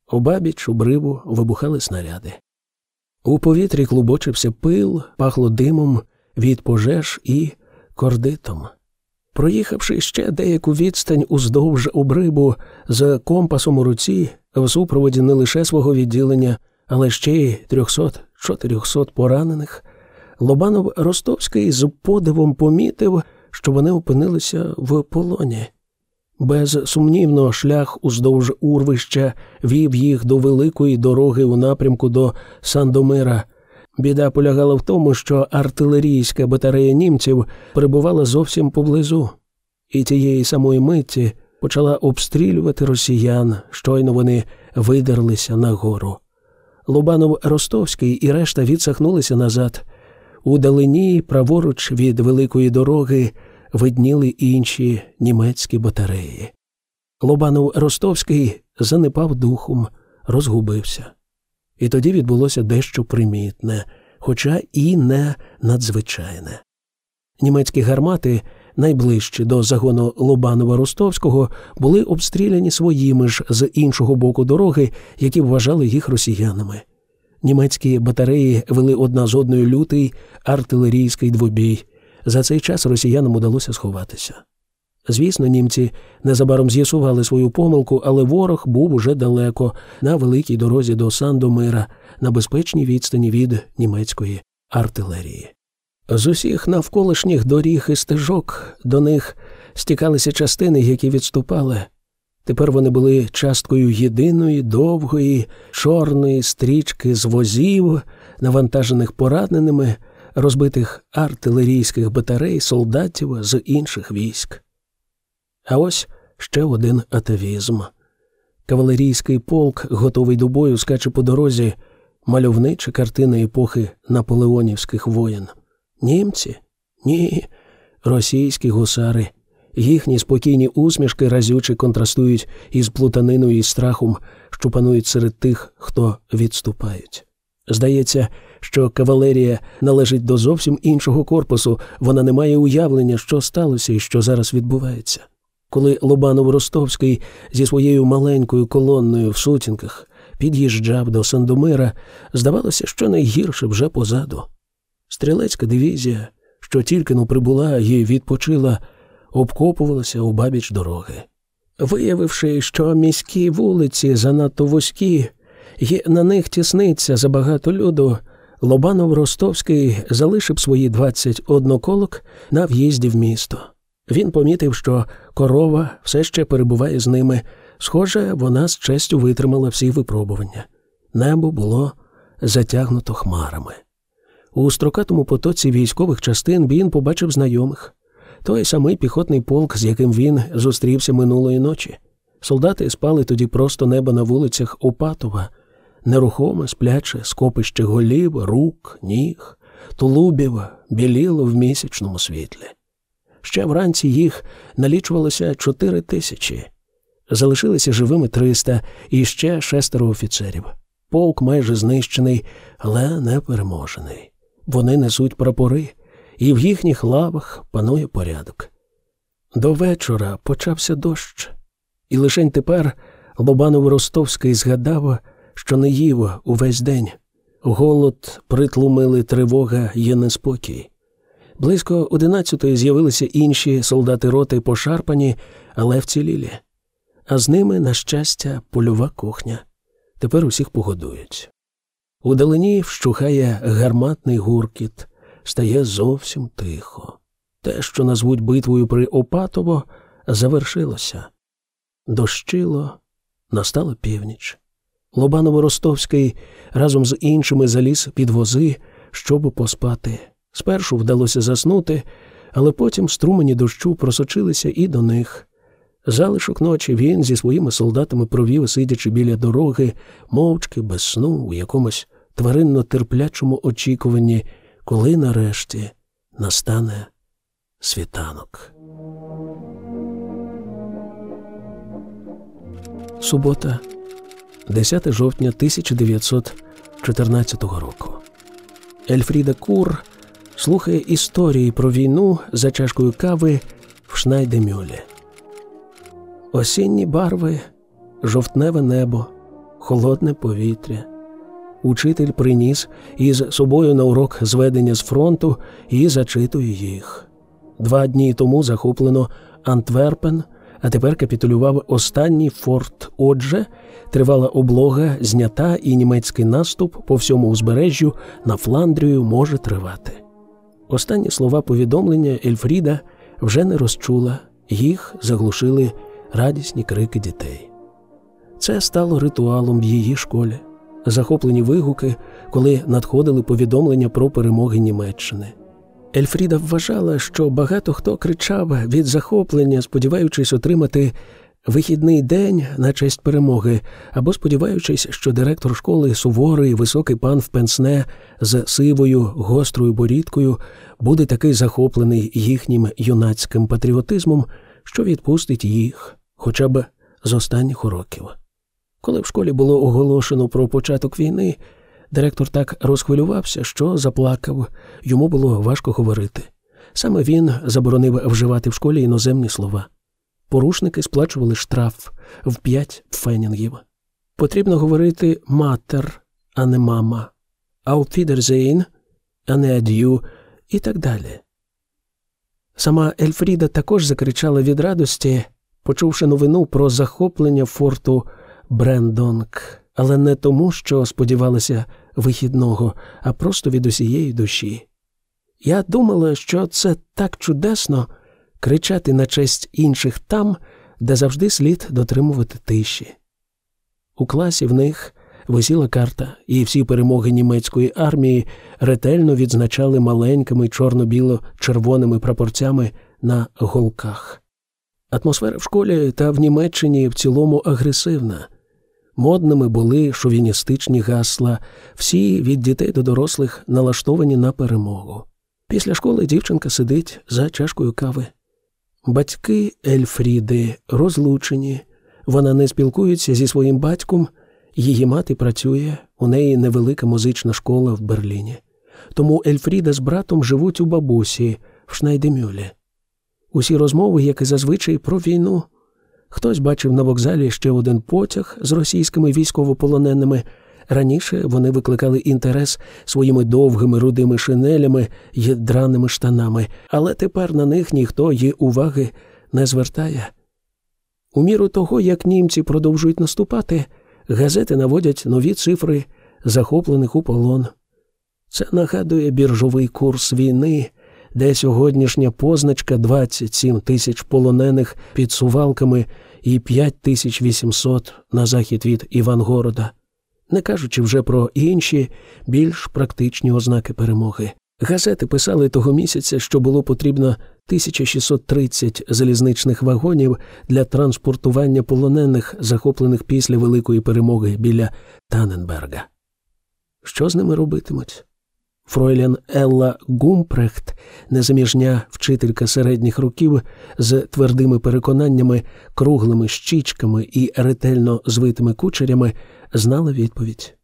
A: Обабіч обриву вибухали снаряди. У повітрі клубочився пил, пахло димом від пожеж і кордитом. Проїхавши ще деяку відстань уздовж обрибу з компасом у руці, в супроводі не лише свого відділення, але ще й 300-400 поранених, Лобанов Ростовський з подивом помітив, що вони опинилися в полоні. Безсумнівно, шлях уздовж урвища вів їх до великої дороги у напрямку до Сандомира. Біда полягала в тому, що артилерійська батарея німців перебувала зовсім поблизу, і тієї самої миті почала обстрілювати росіян, щойно вони видерлися на гору. Лубанов Ростовський і решта відсахнулися назад. У далині, праворуч від великої дороги, видніли інші німецькі батареї. Лобанов Ростовський занепав духом, розгубився. І тоді відбулося дещо примітне, хоча і не надзвичайне. Німецькі гармати, найближчі до загону Лобанова Ростовського, були обстріляні своїми ж з іншого боку дороги, які вважали їх росіянами. Німецькі батареї вели одна з одною лютий артилерійський двобій. За цей час росіянам удалося сховатися. Звісно, німці незабаром з'ясували свою помилку, але ворог був уже далеко, на великій дорозі до Сандомира, на безпечній відстані від німецької артилерії. З усіх навколишніх доріг і стежок до них стікалися частини, які відступали. Тепер вони були часткою єдиної, довгої, чорної стрічки з возів, навантажених пораненими, розбитих артилерійських батарей, солдатів з інших військ. А ось ще один атавізм. Кавалерійський полк, готовий до бою, скаче по дорозі, мальовнича картина епохи наполеонівських воєн. Німці? Ні, російські гусари. Їхні спокійні усмішки разюче контрастують із плутаниною і страхом, що панують серед тих, хто відступають. Здається, що кавалерія належить до зовсім іншого корпусу, вона не має уявлення, що сталося і що зараз відбувається. Коли Лобанов Ростовський зі своєю маленькою колонною в сутінках під'їжджав до Сандомира, здавалося, що найгірше вже позаду. Стрілецька дивізія, що тільки но прибула і відпочила, обкопувалася у бабіч дороги. Виявивши, що міські вулиці занадто вузькі, і на них тісниться забагато люду, Лобанов Ростовський залишив свої 20 одноколок на в'їзді в місто. Він помітив, що корова все ще перебуває з ними. Схоже, вона з честю витримала всі випробування. Небо було затягнуто хмарами. У строкатому потоці військових частин він побачив знайомих той самий піхотний полк, з яким він зустрівся минулої ночі. Солдати спали тоді просто неба на вулицях Опатова, нерухоме, спляче, скопище голів, рук, ніг, тулубів біліло в місячному світлі. Ще вранці їх налічувалося чотири тисячі. Залишилися живими триста і ще шестеро офіцерів. Полк майже знищений, але не переможений. Вони несуть прапори, і в їхніх лавах панує порядок. До вечора почався дощ, і лишень тепер Лобанов Ростовський згадав, що не їв увесь день. Голод притлумили тривога і неспокій. Близько одинадцятої з'явилися інші солдати роти пошарпані, але вцілілі. А з ними, на щастя, польова кухня. Тепер усіх погодують. Удалині вщухає гарматний гуркіт, стає зовсім тихо. Те, що назвуть битвою при Опатово, завершилося. Дощило, настала північ. Лобаново-Ростовський разом з іншими заліз під вози, щоб поспати. Спершу вдалося заснути, але потім струмені дощу просочилися і до них. Залишок ночі він зі своїми солдатами провів, сидячи біля дороги, мовчки, без сну, у якомусь тваринно терплячому очікуванні, коли нарешті настане світанок. Субота, 10 жовтня 1914 року. Ельфріда Кур слухає історії про війну за чашкою кави в Шнайдемюлі. Осінні барви, жовтневе небо, холодне повітря. Учитель приніс із собою на урок зведення з фронту і зачитує їх. Два дні тому захоплено Антверпен, а тепер капітулював останній форт. Отже, тривала облога, знята, і німецький наступ по всьому узбережжю на Фландрію може тривати. Останні слова повідомлення Ельфріда вже не розчула, їх заглушили радісні крики дітей. Це стало ритуалом в її школі, захоплені вигуки, коли надходили повідомлення про перемоги Німеччини. Ельфріда вважала, що багато хто кричав від захоплення, сподіваючись отримати вихідний день на честь перемоги, або сподіваючись, що директор школи суворий високий пан в пенсне з сивою гострою борідкою буде такий захоплений їхнім юнацьким патріотизмом, що відпустить їх хоча б з останніх уроків. Коли в школі було оголошено про початок війни, директор так розхвилювався, що заплакав, йому було важко говорити. Саме він заборонив вживати в школі іноземні слова. Порушники сплачували штраф в п'ять фенінгів. Потрібно говорити матер, а не мама, ауфідерзейн, а не ад'ю і так далі. Сама Ельфріда також закричала від радості, почувши новину про захоплення форту Брендонг, але не тому, що сподівалася вихідного, а просто від усієї душі. Я думала, що це так чудесно кричати на честь інших там, де завжди слід дотримувати тиші. У класі в них висіла карта, і всі перемоги німецької армії ретельно відзначали маленькими чорно-біло-червоними прапорцями на голках. Атмосфера в школі та в Німеччині в цілому агресивна. Модними були шовіністичні гасла, всі від дітей до дорослих налаштовані на перемогу. Після школи дівчинка сидить за чашкою кави. Батьки Ельфріди розлучені, вона не спілкується зі своїм батьком, її мати працює, у неї невелика музична школа в Берліні. Тому Ельфріда з братом живуть у бабусі в Шнайдемюлі. Усі розмови, як і зазвичай, про війну. Хтось бачив на вокзалі ще один потяг з російськими військовополоненими. Раніше вони викликали інтерес своїми довгими рудими шинелями й драними штанами, але тепер на них ніхто її уваги не звертає. У міру того, як німці продовжують наступати, газети наводять нові цифри захоплених у полон. Це нагадує біржовий курс війни, де сьогоднішня позначка 27 тисяч полонених під сувалками і 5800 на захід від Івангорода, не кажучи вже про інші більш практичні ознаки перемоги. Газети писали того місяця, що було потрібно 1630 залізничних вагонів для транспортування полонених, захоплених після великої перемоги біля Таненберга. Що з ними робитимуть? Фройлен Елла Гумпрехт, незаміжня вчителька середніх років з твердими переконаннями, круглими щічками і ретельно звитими кучерями, знала відповідь.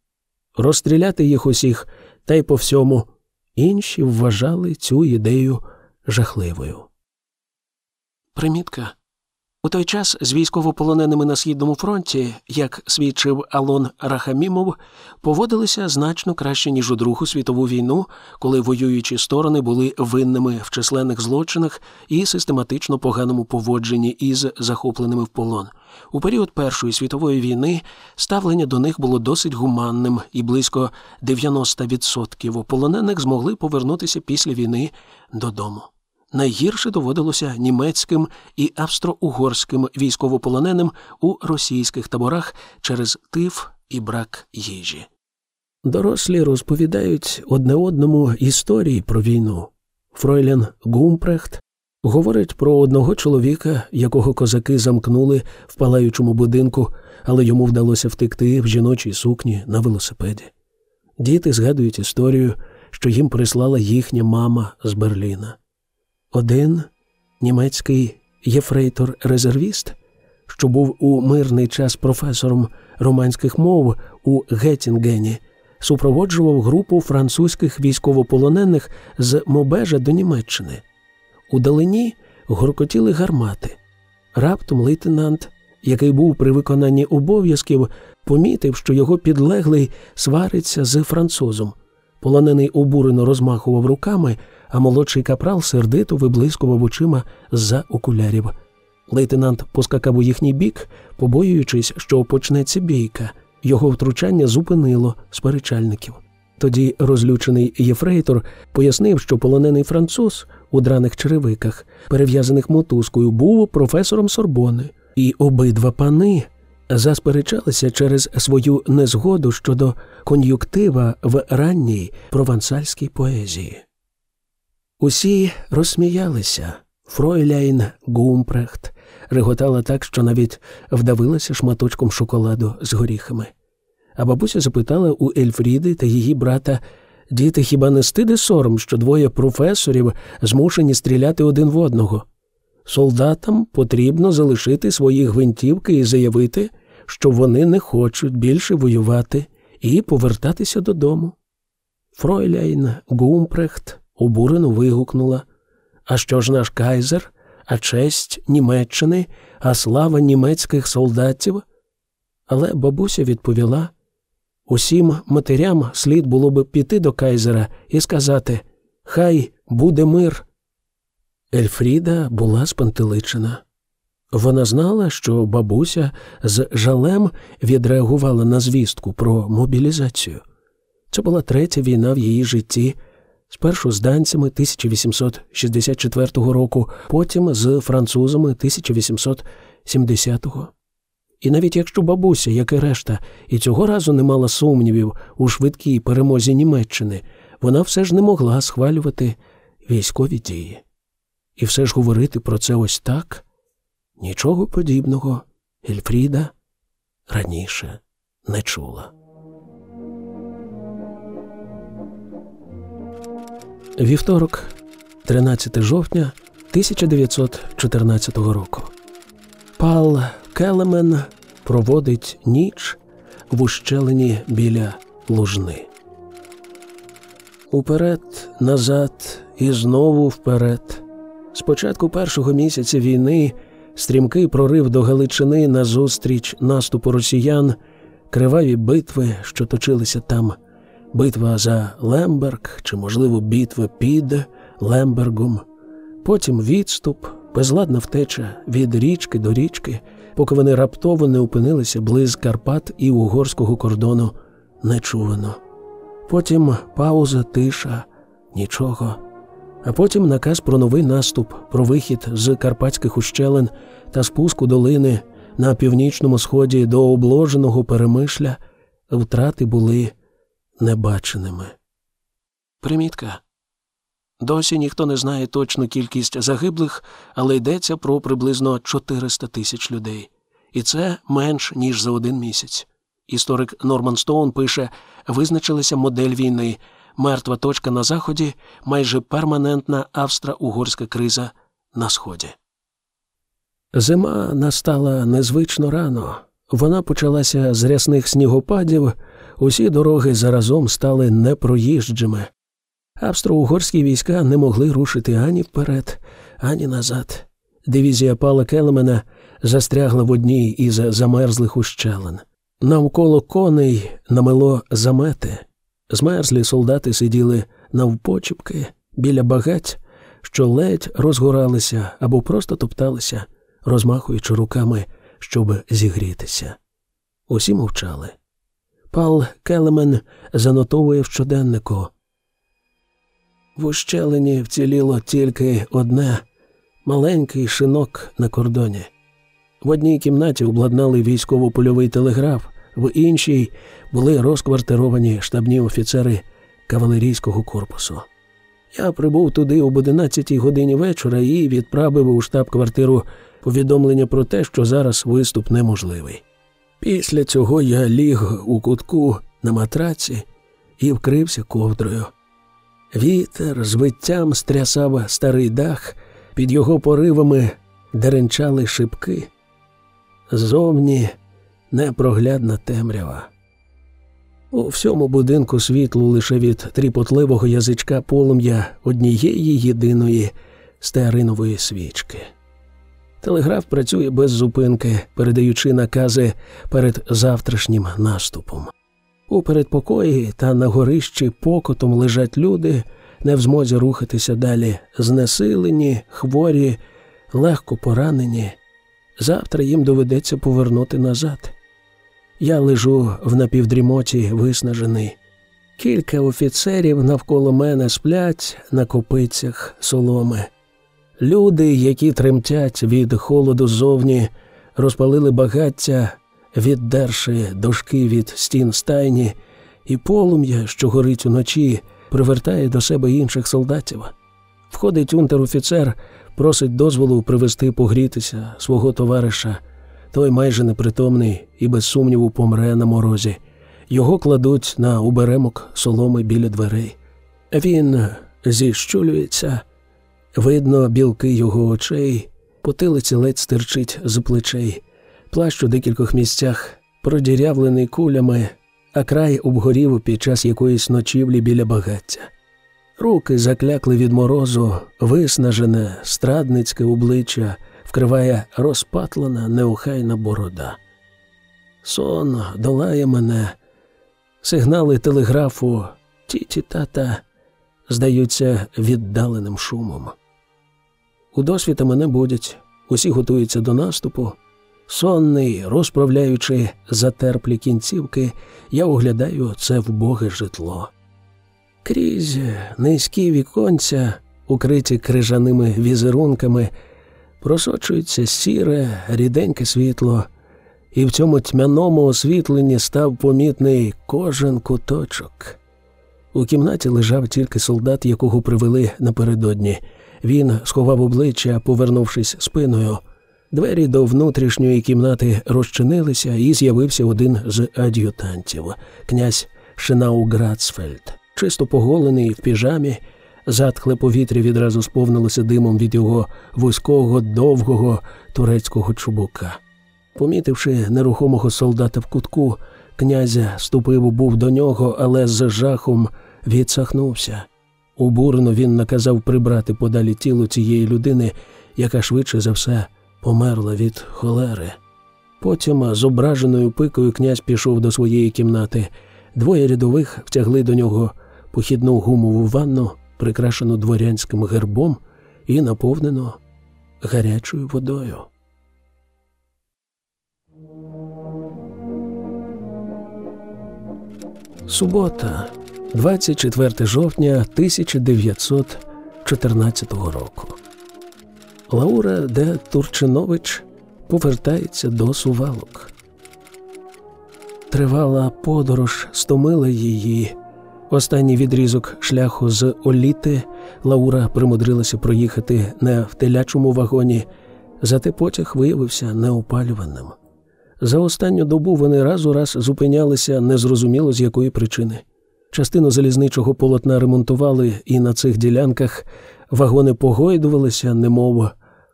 A: Розстріляти їх усіх та й по всьому. Інші вважали цю ідею жахливою. Примітка у той час з військовополоненими на східному фронті, як свідчив Алон Рахамімов, поводилися значно краще ніж у Другу світову війну, коли воюючі сторони були винними в численних злочинах і систематично поганому поводженні із захопленими в полон. У період Першої світової війни ставлення до них було досить гуманним, і близько 90% полонених змогли повернутися після війни додому найгірше доводилося німецьким і австро-угорським військовополоненим у російських таборах через тиф і брак їжі. Дорослі розповідають одне одному історії про війну. Фройлен Гумпрехт говорить про одного чоловіка, якого козаки замкнули в палаючому будинку, але йому вдалося втекти в жіночій сукні на велосипеді. Діти згадують історію, що їм прислала їхня мама з Берліна. Один німецький єфрейтор-резервіст, що був у мирний час професором романських мов у Геттінгені, супроводжував групу французьких військовополонених з Мобежа до Німеччини. У далині горкотіли гармати. Раптом лейтенант, який був при виконанні обов'язків, помітив, що його підлеглий свариться з французом. Полонений обурено розмахував руками а молодший капрал сердито виблискував очима з-за окулярів. Лейтенант поскакав у їхній бік, побоюючись, що почнеться бійка. Його втручання зупинило сперечальників. Тоді розлючений єфрейтор пояснив, що полонений француз у драних черевиках, перев'язаних мотузкою, був професором Сорбони, і обидва пани засперечалися через свою незгоду щодо кон'юктива в ранній провансальській поезії. Усі розсміялися. Фройляйн Гумпрехт реготала так, що навіть вдавилася шматочком шоколаду з горіхами. А бабуся запитала у Ельфріди та її брата діти хіба не стид і сором, що двоє професорів змушені стріляти один в одного? Солдатам потрібно залишити свої гвинтівки і заявити, що вони не хочуть більше воювати і повертатися додому. Фройляйн Гумпрехт обурено вигукнула. А що ж наш кайзер, а честь Німеччини, а слава німецьких солдатів? Але бабуся відповіла усім матерям слід було би піти до кайзера і сказати Хай буде мир. Ельфріда була спантеличена. Вона знала, що бабуся з жалем відреагувала на звістку про мобілізацію. Це була третя війна в її житті, спершу з данцями 1864 року, потім з французами 1870-го. І навіть якщо бабуся, як і решта, і цього разу не мала сумнівів у швидкій перемозі Німеччини, вона все ж не могла схвалювати військові дії. І все ж говорити про це ось так нічого подібного Ельфріда раніше не чула. Вівторок, 13 жовтня 1914 року. Пал Келемен проводить ніч в ущелині біля лужни. Уперед, назад і знову вперед. З початку першого місяця війни стрімкий прорив до Галичини назустріч наступу росіян, криваві битви, що точилися там битва за Лемберг чи, можливо, битва під Лембергом, потім відступ, безладна втеча від річки до річки, поки вони раптово не опинилися близ Карпат і угорського кордону нечувано. Потім пауза, тиша, нічого. А потім наказ про новий наступ, про вихід з карпатських ущелин та спуску долини на північному сході до обложеного перемишля втрати були небаченими. Примітка. Досі ніхто не знає точну кількість загиблих, але йдеться про приблизно 400 тисяч людей. І це менш ніж за один місяць. Історик Норман Стоун пише: визначилася модель війни, мертва точка на заході, майже перманентна австро-угорська криза на сході. Зима настала незвично рано. Вона почалася з рясних снігопадів, усі дороги заразом стали непроїжджими. Австро-угорські війська не могли рушити ані вперед, ані назад. Дивізія Пала Келемена застрягла в одній із замерзлих ущелин. Навколо коней намело замети. Змерзлі солдати сиділи навпочіпки біля багать, що ледь розгоралися або просто топталися, розмахуючи руками, щоб зігрітися. Усі мовчали. Пал Келемен занотовує в щоденнику. В ущелині вціліло тільки одне маленький шинок на кордоні. В одній кімнаті обладнали військово-польовий телеграф, в іншій були розквартировані штабні офіцери кавалерійського корпусу. Я прибув туди об 11 годині вечора і відправив у штаб-квартиру повідомлення про те, що зараз виступ неможливий. Після цього я ліг у кутку на матраці і вкрився ковдрою. Вітер з виттям стрясав старий дах, під його поривами деренчали шибки. Зовні непроглядна темрява. У всьому будинку світлу лише від тріпотливого язичка полум'я однієї єдиної стеаринової свічки. Телеграф працює без зупинки, передаючи накази перед завтрашнім наступом. У передпокої та на горищі покотом лежать люди, не в змозі рухатися далі, знесилені, хворі, легко поранені. Завтра їм доведеться повернути назад. Я лежу в напівдрімоті, виснажений. Кілька офіцерів навколо мене сплять на копицях соломи. Люди, які тремтять від холоду ззовні, розпалили багаття, віддерши дошки від стін стайні, і полум'я, що горить уночі, привертає до себе інших солдатів. Входить унтер-офіцер, просить дозволу привести погрітися свого товариша. Той майже непритомний і без сумніву помре на морозі. Його кладуть на уберемок соломи біля дверей. Він зіщулюється, видно білки його очей, потилиці ледь стирчить з плечей, плащ у декількох місцях, продірявлений кулями, а край обгорів під час якоїсь ночівлі біля багаття. Руки заклякли від морозу, виснажене, страдницьке обличчя вкриває розпатлена неохайна борода. Сон долає мене, сигнали телеграфу ті-ті тата здаються віддаленим шумом. У досвіта мене будять, усі готуються до наступу. Сонний, розправляючи затерплі кінцівки, я оглядаю це вбоге житло. Крізь низькі віконця, укриті крижаними візерунками, просочується сіре, ріденьке світло, і в цьому тьмяному освітленні став помітний кожен куточок. У кімнаті лежав тільки солдат, якого привели напередодні. Він сховав обличчя, повернувшись спиною. Двері до внутрішньої кімнати розчинилися, і з'явився один з ад'ютантів, князь Шинау Грацфельд, чисто поголений в піжамі. Затхле повітря відразу сповнилося димом від його вузького, довгого турецького чубука. Помітивши нерухомого солдата в кутку, князя ступив був до нього, але з жахом відсахнувся. Убурено він наказав прибрати подалі тіло цієї людини, яка швидше за все померла від холери. Потім з ображеною пикою князь пішов до своєї кімнати. Двоє рядових втягли до нього похідну гумову ванну, прикрашену дворянським гербом і наповнену гарячою водою. Субота, 24 жовтня 1914 року. Лаура де Турчинович повертається до сувалок. Тривала подорож стомила її. Останній відрізок шляху з Оліти Лаура примудрилася проїхати не в телячому вагоні, зате потяг виявився неопалюваним. За останню добу вони раз у раз зупинялися незрозуміло з якої причини. Частину залізничого полотна ремонтували, і на цих ділянках вагони погойдувалися, немов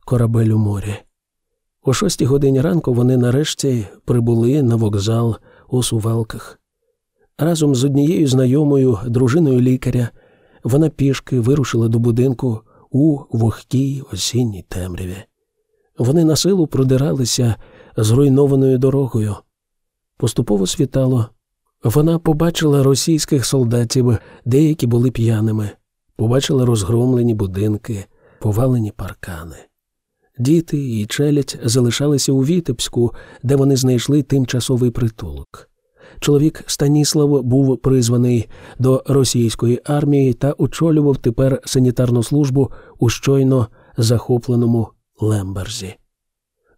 A: корабель у морі. О шостій годині ранку вони нарешті прибули на вокзал у сувалках. Разом з однією знайомою дружиною лікаря Вона пішки вирушила до будинку у вогкій осінній темряві. Вони на силу продиралися зруйнованою дорогою. Поступово світало. Вона побачила російських солдатів, деякі були п'яними, побачила розгромлені будинки, повалені паркани. Діти і челядь залишалися у Вітебську, де вони знайшли тимчасовий притулок. Чоловік Станіслав був призваний до російської армії та очолював тепер санітарну службу у щойно захопленому Лемберзі.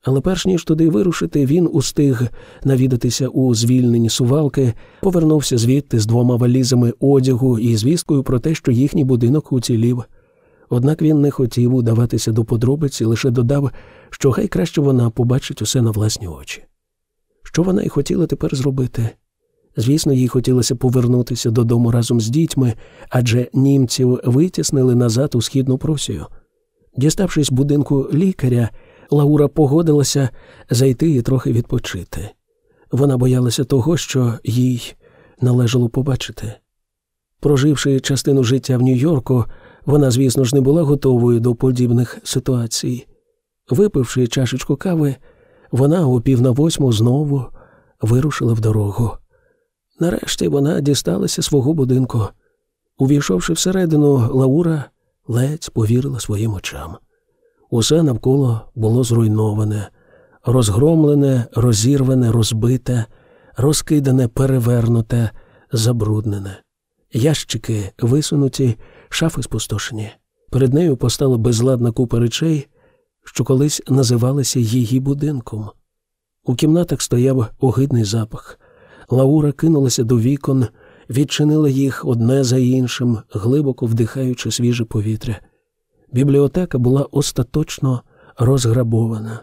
A: Але перш ніж туди вирушити, він устиг навідатися у звільнені сувалки, повернувся звідти з двома валізами одягу і звісткою про те, що їхній будинок уцілів. Однак він не хотів удаватися до подробиць і лише додав, що хай краще вона побачить усе на власні очі. Що вона й хотіла тепер зробити? Звісно, їй хотілося повернутися додому разом з дітьми, адже німців витіснили назад у східну Прусію. Діставшись будинку лікаря, Лаура погодилася зайти і трохи відпочити. Вона боялася того, що їй належало побачити. Проживши частину життя в Нью-Йорку, вона, звісно ж, не була готовою до подібних ситуацій. Випивши чашечку кави, вона о пів на восьму знову вирушила в дорогу. Нарешті вона дісталася свого будинку. Увійшовши всередину, Лаура ледь повірила своїм очам. Усе навколо було зруйноване, розгромлене, розірване, розбите, розкидане, перевернуте, забруднене. Ящики висунуті, шафи спустошені. Перед нею постала безладна купа речей, що колись називалися її будинком. У кімнатах стояв огидний запах. Лаура кинулася до вікон, відчинила їх одне за іншим, глибоко вдихаючи свіже повітря. Бібліотека була остаточно розграбована.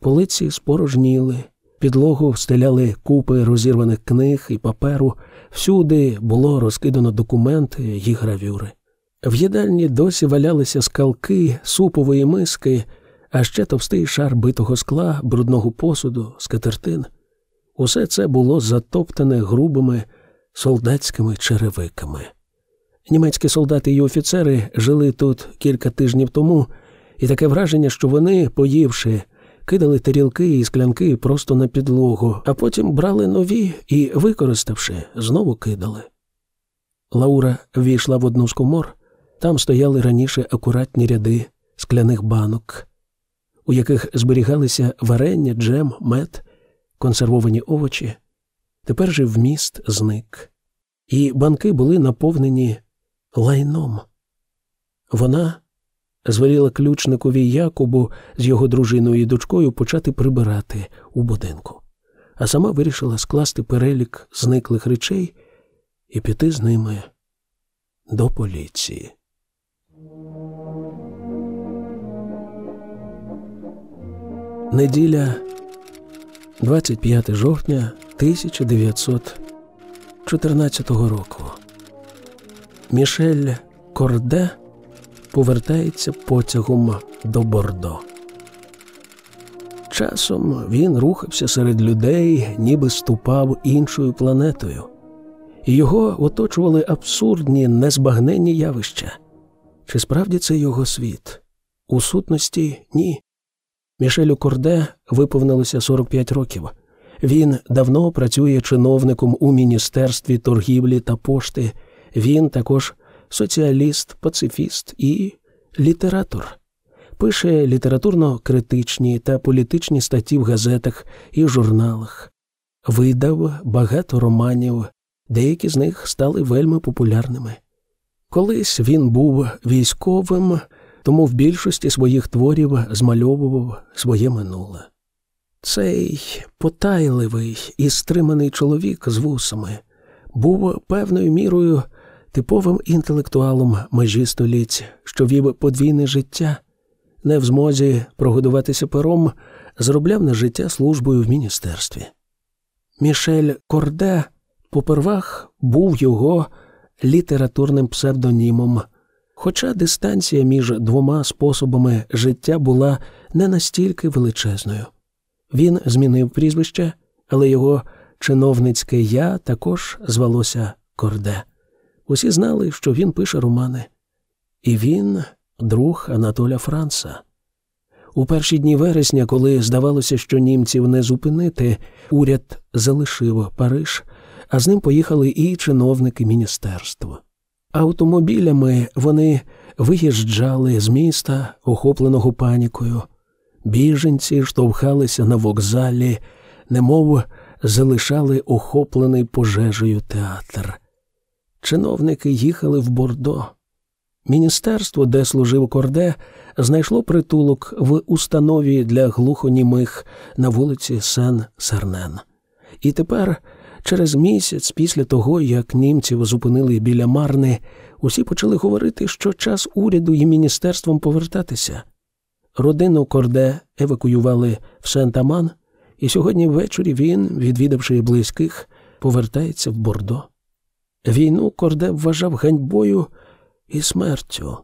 A: Полиці спорожніли, підлогу встеляли купи розірваних книг і паперу, всюди було розкидано документи й гравюри. В їдальні досі валялися скалки, супової миски, а ще товстий шар битого скла, брудного посуду, скатертин. Усе це було затоптане грубими солдатськими черевиками. Німецькі солдати і офіцери жили тут кілька тижнів тому, і таке враження, що вони, поївши, кидали тарілки і склянки просто на підлогу, а потім брали нові і, використавши, знову кидали. Лаура війшла в одну з комор, там стояли раніше акуратні ряди скляних банок, у яких зберігалися варення, джем, мед, консервовані овочі. Тепер же вміст зник, і банки були наповнені лайном. Вона звеліла ключникові Якубу з його дружиною і дочкою почати прибирати у будинку, а сама вирішила скласти перелік зниклих речей і піти з ними до поліції. Неділя 25 жовтня 1914 року. Мішель Корде повертається потягом до Бордо. Часом він рухався серед людей, ніби ступав іншою планетою, і його оточували абсурдні, незбагненні явища. Чи справді це його світ? У сутності ні. Мішелю Корде виповнилося 45 років. Він давно працює чиновником у Міністерстві торгівлі та пошти. Він також соціаліст, пацифіст і літератор. Пише літературно-критичні та політичні статті в газетах і журналах. Видав багато романів, деякі з них стали вельми популярними. Колись він був військовим, тому в більшості своїх творів змальовував своє минуле. Цей потайливий і стриманий чоловік з вусами був певною мірою типовим інтелектуалом межі століть, що вів подвійне життя, не в змозі прогодуватися пером, зробляв на життя службою в міністерстві. Мішель Корде попервах був його літературним псевдонімом, хоча дистанція між двома способами життя була не настільки величезною. Він змінив прізвище, але його чиновницьке я також звалося Корде. Усі знали, що він пише романи. І він друг Анатоля Франца. У перші дні вересня, коли здавалося, що німців не зупинити, уряд залишив Париж, а з ним поїхали і чиновники міністерства. Автомобілями вони виїжджали з міста, охопленого панікою. Біженці штовхалися на вокзалі, немов залишали охоплений пожежею театр. Чиновники їхали в Бордо. Міністерство, де служив Корде, знайшло притулок в установі для глухонімих на вулиці Сен Сернен. І тепер, через місяць, після того, як німців зупинили біля Марни, усі почали говорити, що час уряду і міністерством повертатися. Родину Корде евакуювали в Сент-Аман, і сьогодні ввечері він, відвідавши близьких, повертається в Бордо. Війну Корде вважав ганьбою і смертю.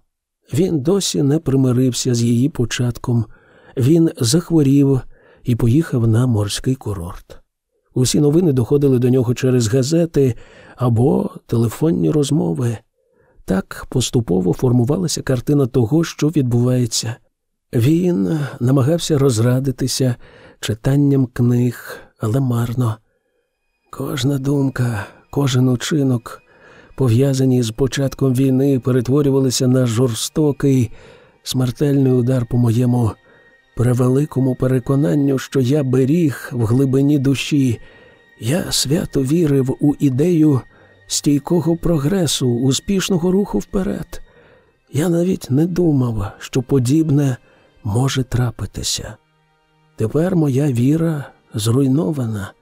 A: Він досі не примирився з її початком. Він захворів і поїхав на морський курорт. Усі новини доходили до нього через газети або телефонні розмови. Так поступово формувалася картина того, що відбувається. Він намагався розрадитися читанням книг, але марно. Кожна думка, кожен учинок пов'язані з початком війни, перетворювалися на жорстокий смертельний удар по моєму превеликому переконанню, що я беріг в глибині душі. Я свято вірив у ідею стійкого прогресу, успішного руху вперед. Я навіть не думав, що подібне може трапитися. Тепер моя віра зруйнована.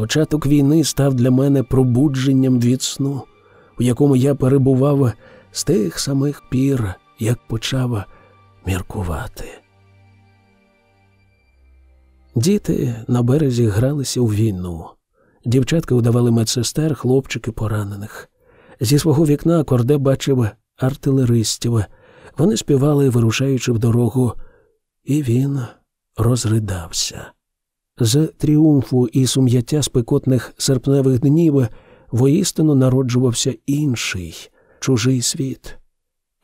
A: Початок війни став для мене пробудженням від сну в якому я перебував з тих самих пір, як почав міркувати. Діти на березі гралися у війну. Дівчатки удавали медсестер, хлопчики поранених. Зі свого вікна Корде бачив артилеристів. Вони співали, вирушаючи в дорогу, і він розридався. З тріумфу і сум'яття спекотних серпневих днів воістину народжувався інший, чужий світ.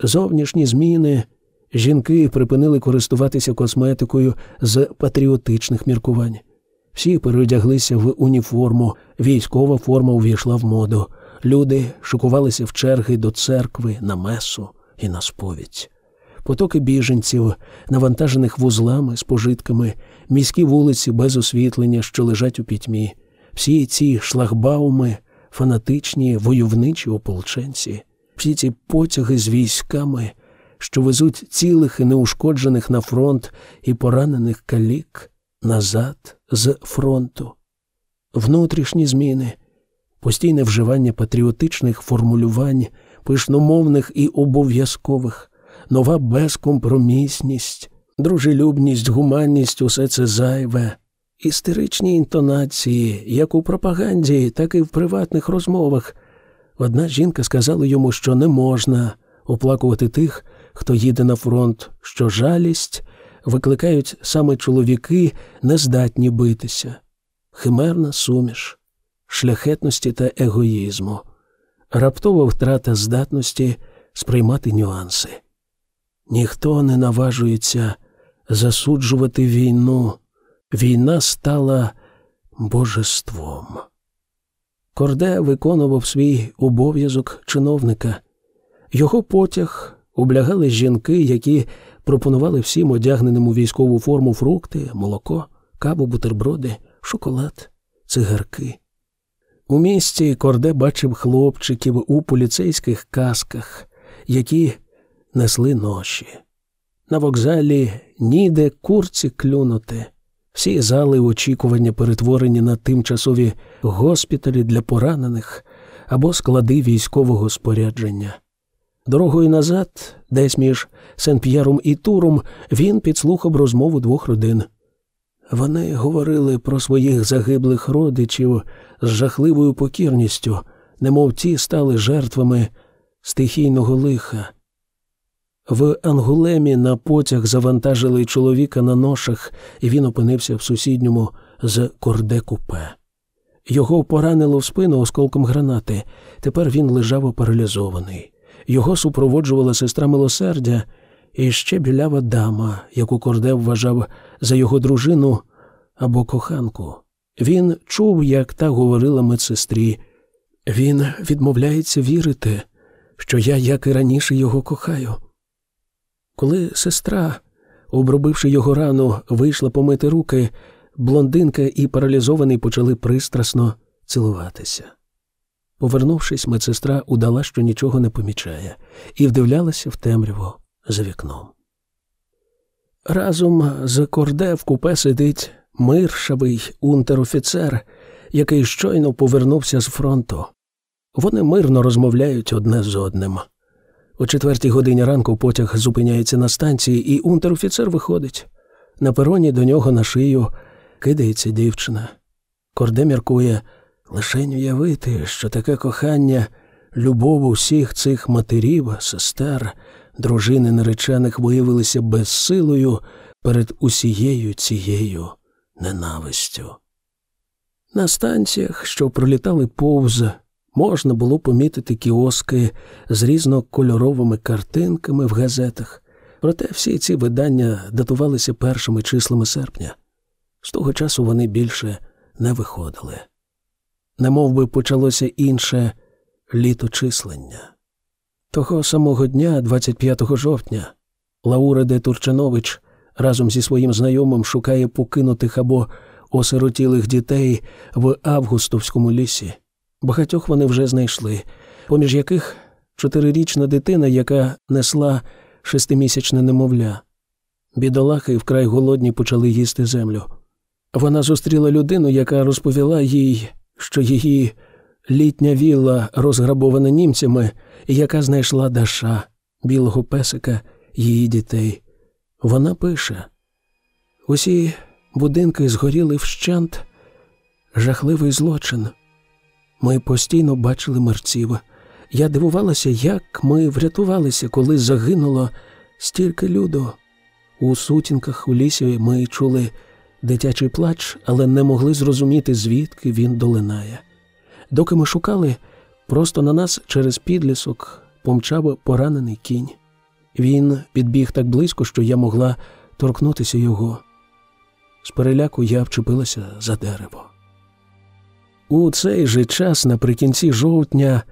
A: Зовнішні зміни жінки припинили користуватися косметикою з патріотичних міркувань. Всі переодяглися в уніформу, військова форма увійшла в моду. Люди шокувалися в черги до церкви, на месу і на сповідь. Потоки біженців, навантажених вузлами з пожитками, міські вулиці без освітлення, що лежать у пітьмі, всі ці шлагбауми фанатичні войовничі ополченці, всі ці потяги з військами, що везуть цілих і неушкоджених на фронт і поранених калік назад з фронту, внутрішні зміни, постійне вживання патріотичних формулювань, пишномовних і обов'язкових, нова безкомпромісність, дружелюбність, гуманність усе це зайве істеричні інтонації, як у пропаганді, так і в приватних розмовах. Одна жінка сказала йому, що не можна оплакувати тих, хто їде на фронт, що жалість викликають саме чоловіки, нездатні битися, химерна суміш, шляхетності та егоїзму, раптова втрата здатності сприймати нюанси. Ніхто не наважується засуджувати війну війна стала божеством. Корде виконував свій обов'язок чиновника. Його потяг облягали жінки, які пропонували всім одягненим у військову форму фрукти, молоко, каву, бутерброди, шоколад, цигарки. У місті Корде бачив хлопчиків у поліцейських касках, які несли ноші. На вокзалі ніде курці клюнути. Всі зали очікування перетворені на тимчасові госпіталі для поранених або склади військового спорядження. Дорогою назад, десь між Сен-П'єром і Туром, він підслухав розмову двох родин. Вони говорили про своїх загиблих родичів з жахливою покірністю, немов ті стали жертвами стихійного лиха. В Ангулемі на потяг завантажили чоловіка на ношах, і він опинився в сусідньому з корде купе. Його поранило в спину осколком гранати. Тепер він лежав паралізований. Його супроводжувала сестра милосердя і ще білява дама, яку Кордев вважав за його дружину або коханку. Він чув, як та говорила медсестрі. Він відмовляється вірити, що я, як і раніше, його кохаю. Коли сестра, обробивши його рану, вийшла помити руки, блондинка і паралізований почали пристрасно цілуватися. Повернувшись, медсестра удала, що нічого не помічає, і вдивлялася в темряву за вікном. Разом з корде в купе сидить миршавий унтер-офіцер, який щойно повернувся з фронту. Вони мирно розмовляють одне з одним. О четвертій годині ранку потяг зупиняється на станції, і унтер-офіцер виходить. На пероні до нього на шию кидається дівчина. Корде міркує лишень уявити, що таке кохання, любов усіх цих матерів, сестер, дружини наречених виявилися безсилою перед усією цією ненавистю. На станціях, що пролітали повз, можна було помітити кіоски з різнокольоровими картинками в газетах, проте всі ці видання датувалися першими числами серпня. З того часу вони більше не виходили. Немов би почалося інше літочислення. Того самого дня, 25 жовтня, Лаура де Турчанович разом зі своїм знайомим шукає покинутих або осиротілих дітей в Августовському лісі. Багатьох вони вже знайшли, поміж яких чотирирічна дитина, яка несла шестимісячне немовля. Бідолахи вкрай голодні почали їсти землю. Вона зустріла людину, яка розповіла їй, що її літня вілла розграбована німцями, і яка знайшла Даша, білого песика, її дітей. Вона пише: усі будинки згоріли вщент, жахливий злочин. Ми постійно бачили мерців. Я дивувалася, як ми врятувалися, коли загинуло стільки люду. У сутінках у лісі ми чули дитячий плач, але не могли зрозуміти, звідки він долинає. Доки ми шукали, просто на нас через підлісок помчав поранений кінь. Він підбіг так близько, що я могла торкнутися його. З переляку я вчепилася за дерево. У цей же час, наприкінці жовтня,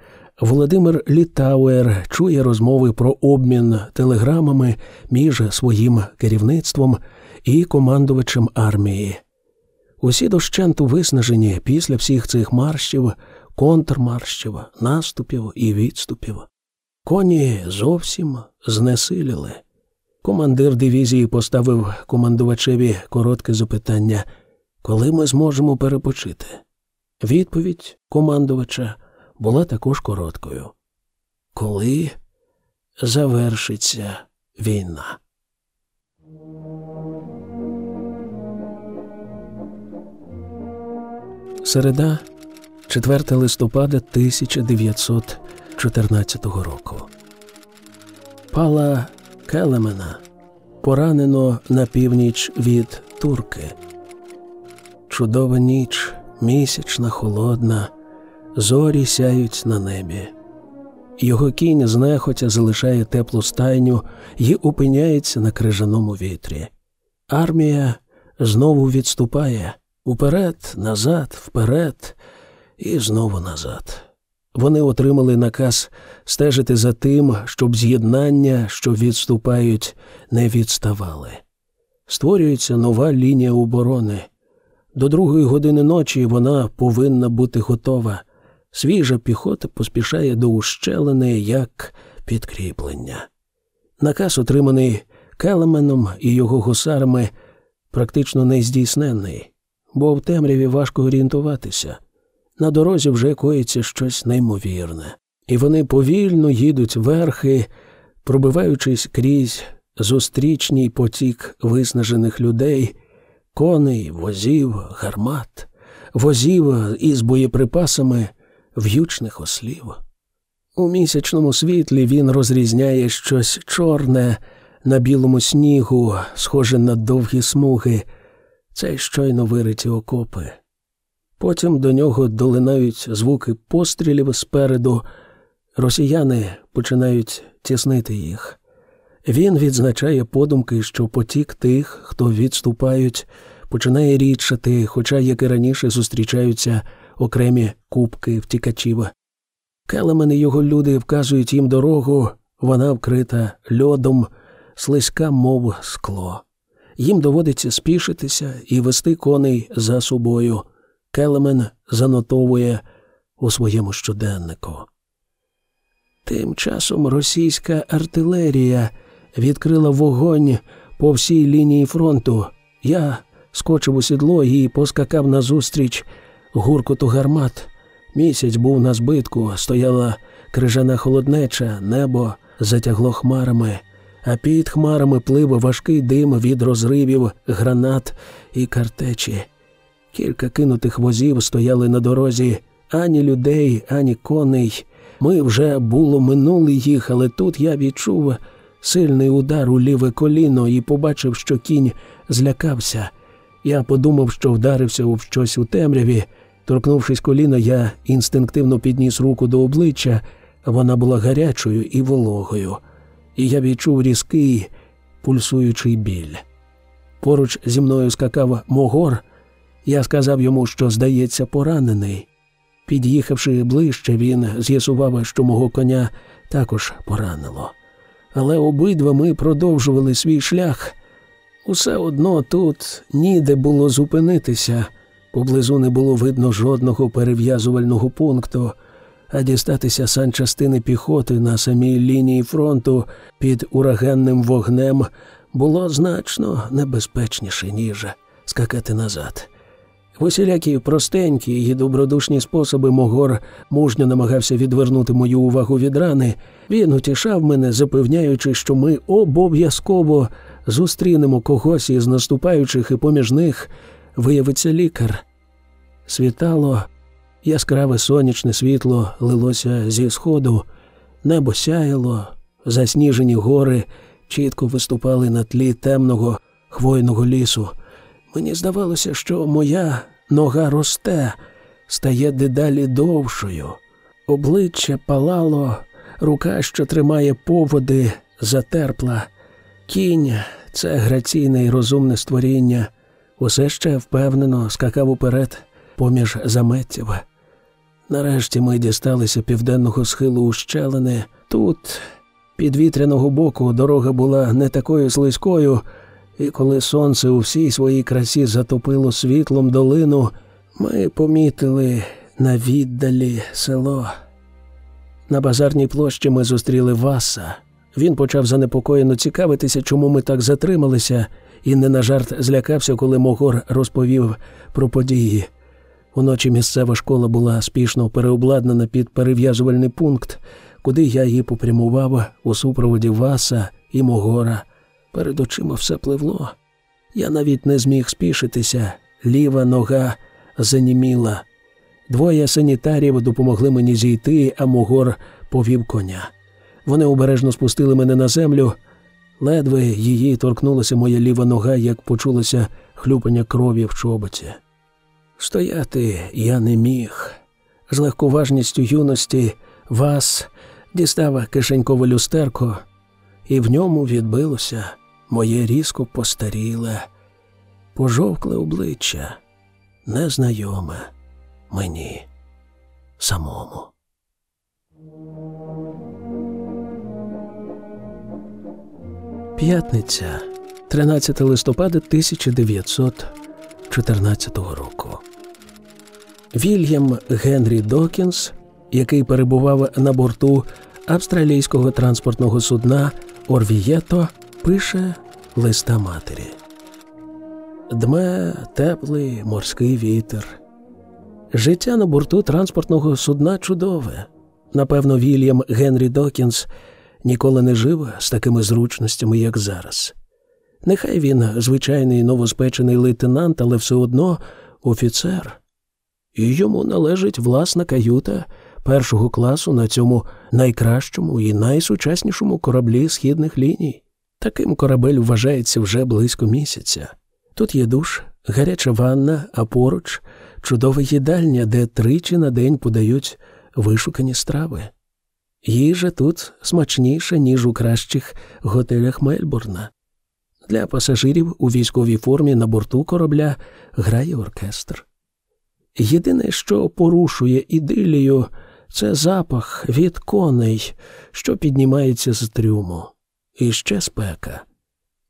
A: Володимир Літауер чує розмови про обмін телеграмами між своїм керівництвом і командувачем армії. Усі дощенту виснажені після всіх цих маршів, контрмаршів, наступів і відступів. Коні зовсім знесиліли. Командир дивізії поставив командувачеві коротке запитання, коли ми зможемо перепочити. Відповідь командувача була також короткою. Коли завершиться війна? Середа, 4 листопада 1914 року. Пала Келемена поранено на північ від турки. Чудова ніч, місячна, холодна, зорі сяють на небі. Його кінь знехотя залишає теплу стайню і опиняється на крижаному вітрі. Армія знову відступає уперед, назад, вперед і знову назад. Вони отримали наказ стежити за тим, щоб з'єднання, що відступають, не відставали. Створюється нова лінія оборони. До другої години ночі вона повинна бути готова. Свіжа піхота поспішає до ущелини як підкріплення. Наказ, отриманий Келеменом і його гусарами, практично нездійсненний, бо в темряві важко орієнтуватися. На дорозі вже коїться щось неймовірне, і вони повільно їдуть верхи, пробиваючись крізь зустрічній потік виснажених людей, коней, возів, гармат, возів із боєприпасами в'ючних ослів. У місячному світлі він розрізняє щось чорне на білому снігу, схоже на довгі смуги, це щойно вириті окопи. Потім до нього долинають звуки пострілів спереду. Росіяни починають тіснити їх. Він відзначає подумки, що потік тих, хто відступають, починає рідшати, хоча, як і раніше, зустрічаються окремі кубки втікачів. Келемен і його люди вказують їм дорогу, вона вкрита льодом, слизька, мов скло. Їм доводиться спішитися і вести коней за собою. Келемен занотовує у своєму щоденнику. Тим часом російська артилерія відкрила вогонь по всій лінії фронту. Я скочив у сідло і поскакав назустріч гуркоту гармат. Місяць був на збитку, стояла крижана холоднеча, небо затягло хмарами, а під хмарами плив важкий дим від розривів, гранат і картечі. Кілька кинутих возів стояли на дорозі, ані людей, ані коней. Ми вже було минули їх, але тут я відчув сильний удар у ліве коліно і побачив, що кінь злякався. Я подумав, що вдарився у щось у темряві. Торкнувшись коліна, я інстинктивно підніс руку до обличчя, вона була гарячою і вологою, і я відчув різкий, пульсуючий біль. Поруч зі мною скакав Могор. Я сказав йому, що, здається, поранений. Під'їхавши ближче, він з'ясував, що мого коня також поранило. Але обидва ми продовжували свій шлях. Усе одно тут ніде було зупинитися, поблизу не було видно жодного перев'язувального пункту, а дістатися санчастини піхоти на самій лінії фронту під ураганним вогнем було значно небезпечніше, ніж скакати назад. В усілякі простенькі і добродушні способи Могор мужньо намагався відвернути мою увагу від рани. Він утішав мене, запевняючи, що ми обов'язково зустрінемо когось із наступаючих, і поміж них виявиться лікар. Світало, яскраве сонячне світло лилося зі сходу, небо сяяло, засніжені гори чітко виступали на тлі темного хвойного лісу. Мені здавалося, що моя нога росте, стає дедалі довшою. Обличчя палало, рука, що тримає поводи, затерпла. Кінь це граційне і розумне створіння, усе ще впевнено скакав уперед поміж заметтів. Нарешті ми дісталися південного схилу ущелини. Тут, під вітряного боку, дорога була не такою слизькою, і коли сонце у всій своїй красі затопило світлом долину, ми помітили на віддалі село. На базарній площі ми зустріли Васа. Він почав занепокоєно цікавитися, чому ми так затрималися, і не на жарт злякався, коли Могор розповів про події. Уночі місцева школа була спішно переобладнана під перев'язувальний пункт, куди я її попрямував у супроводі Васа і Могора. Перед очима все пливло. Я навіть не зміг спішитися, ліва нога заніміла. Двоє санітарів допомогли мені зійти, а Могор повів коня. Вони обережно спустили мене на землю. Ледве її торкнулася моя ліва нога, як почулося хлюпання крові в чоботі. Стояти я не міг. З легковажністю юності вас дістав кишенькове люстерко, і в ньому відбилося моє різко постаріле, пожовкле обличчя, незнайоме мені самому. П'ятниця, 13 листопада 1914 року. Вільям Генрі Докінс, який перебував на борту австралійського транспортного судна Орвієто, пише листа матері. Дме теплий морський вітер. Життя на борту транспортного судна чудове. Напевно, Вільям Генрі Докінс ніколи не жив з такими зручностями, як зараз. Нехай він звичайний новоспечений лейтенант, але все одно офіцер, і йому належить власна каюта першого класу на цьому найкращому і найсучаснішому кораблі східних ліній. Таким корабель вважається вже близько місяця. Тут є душ, гаряча ванна, а поруч чудова їдальня, де тричі на день подають вишукані страви. Їжа тут смачніша, ніж у кращих готелях Мельбурна. Для пасажирів у військовій формі на борту корабля грає оркестр. Єдине, що порушує ідилію, це запах від коней, що піднімається з трюму, і ще спека.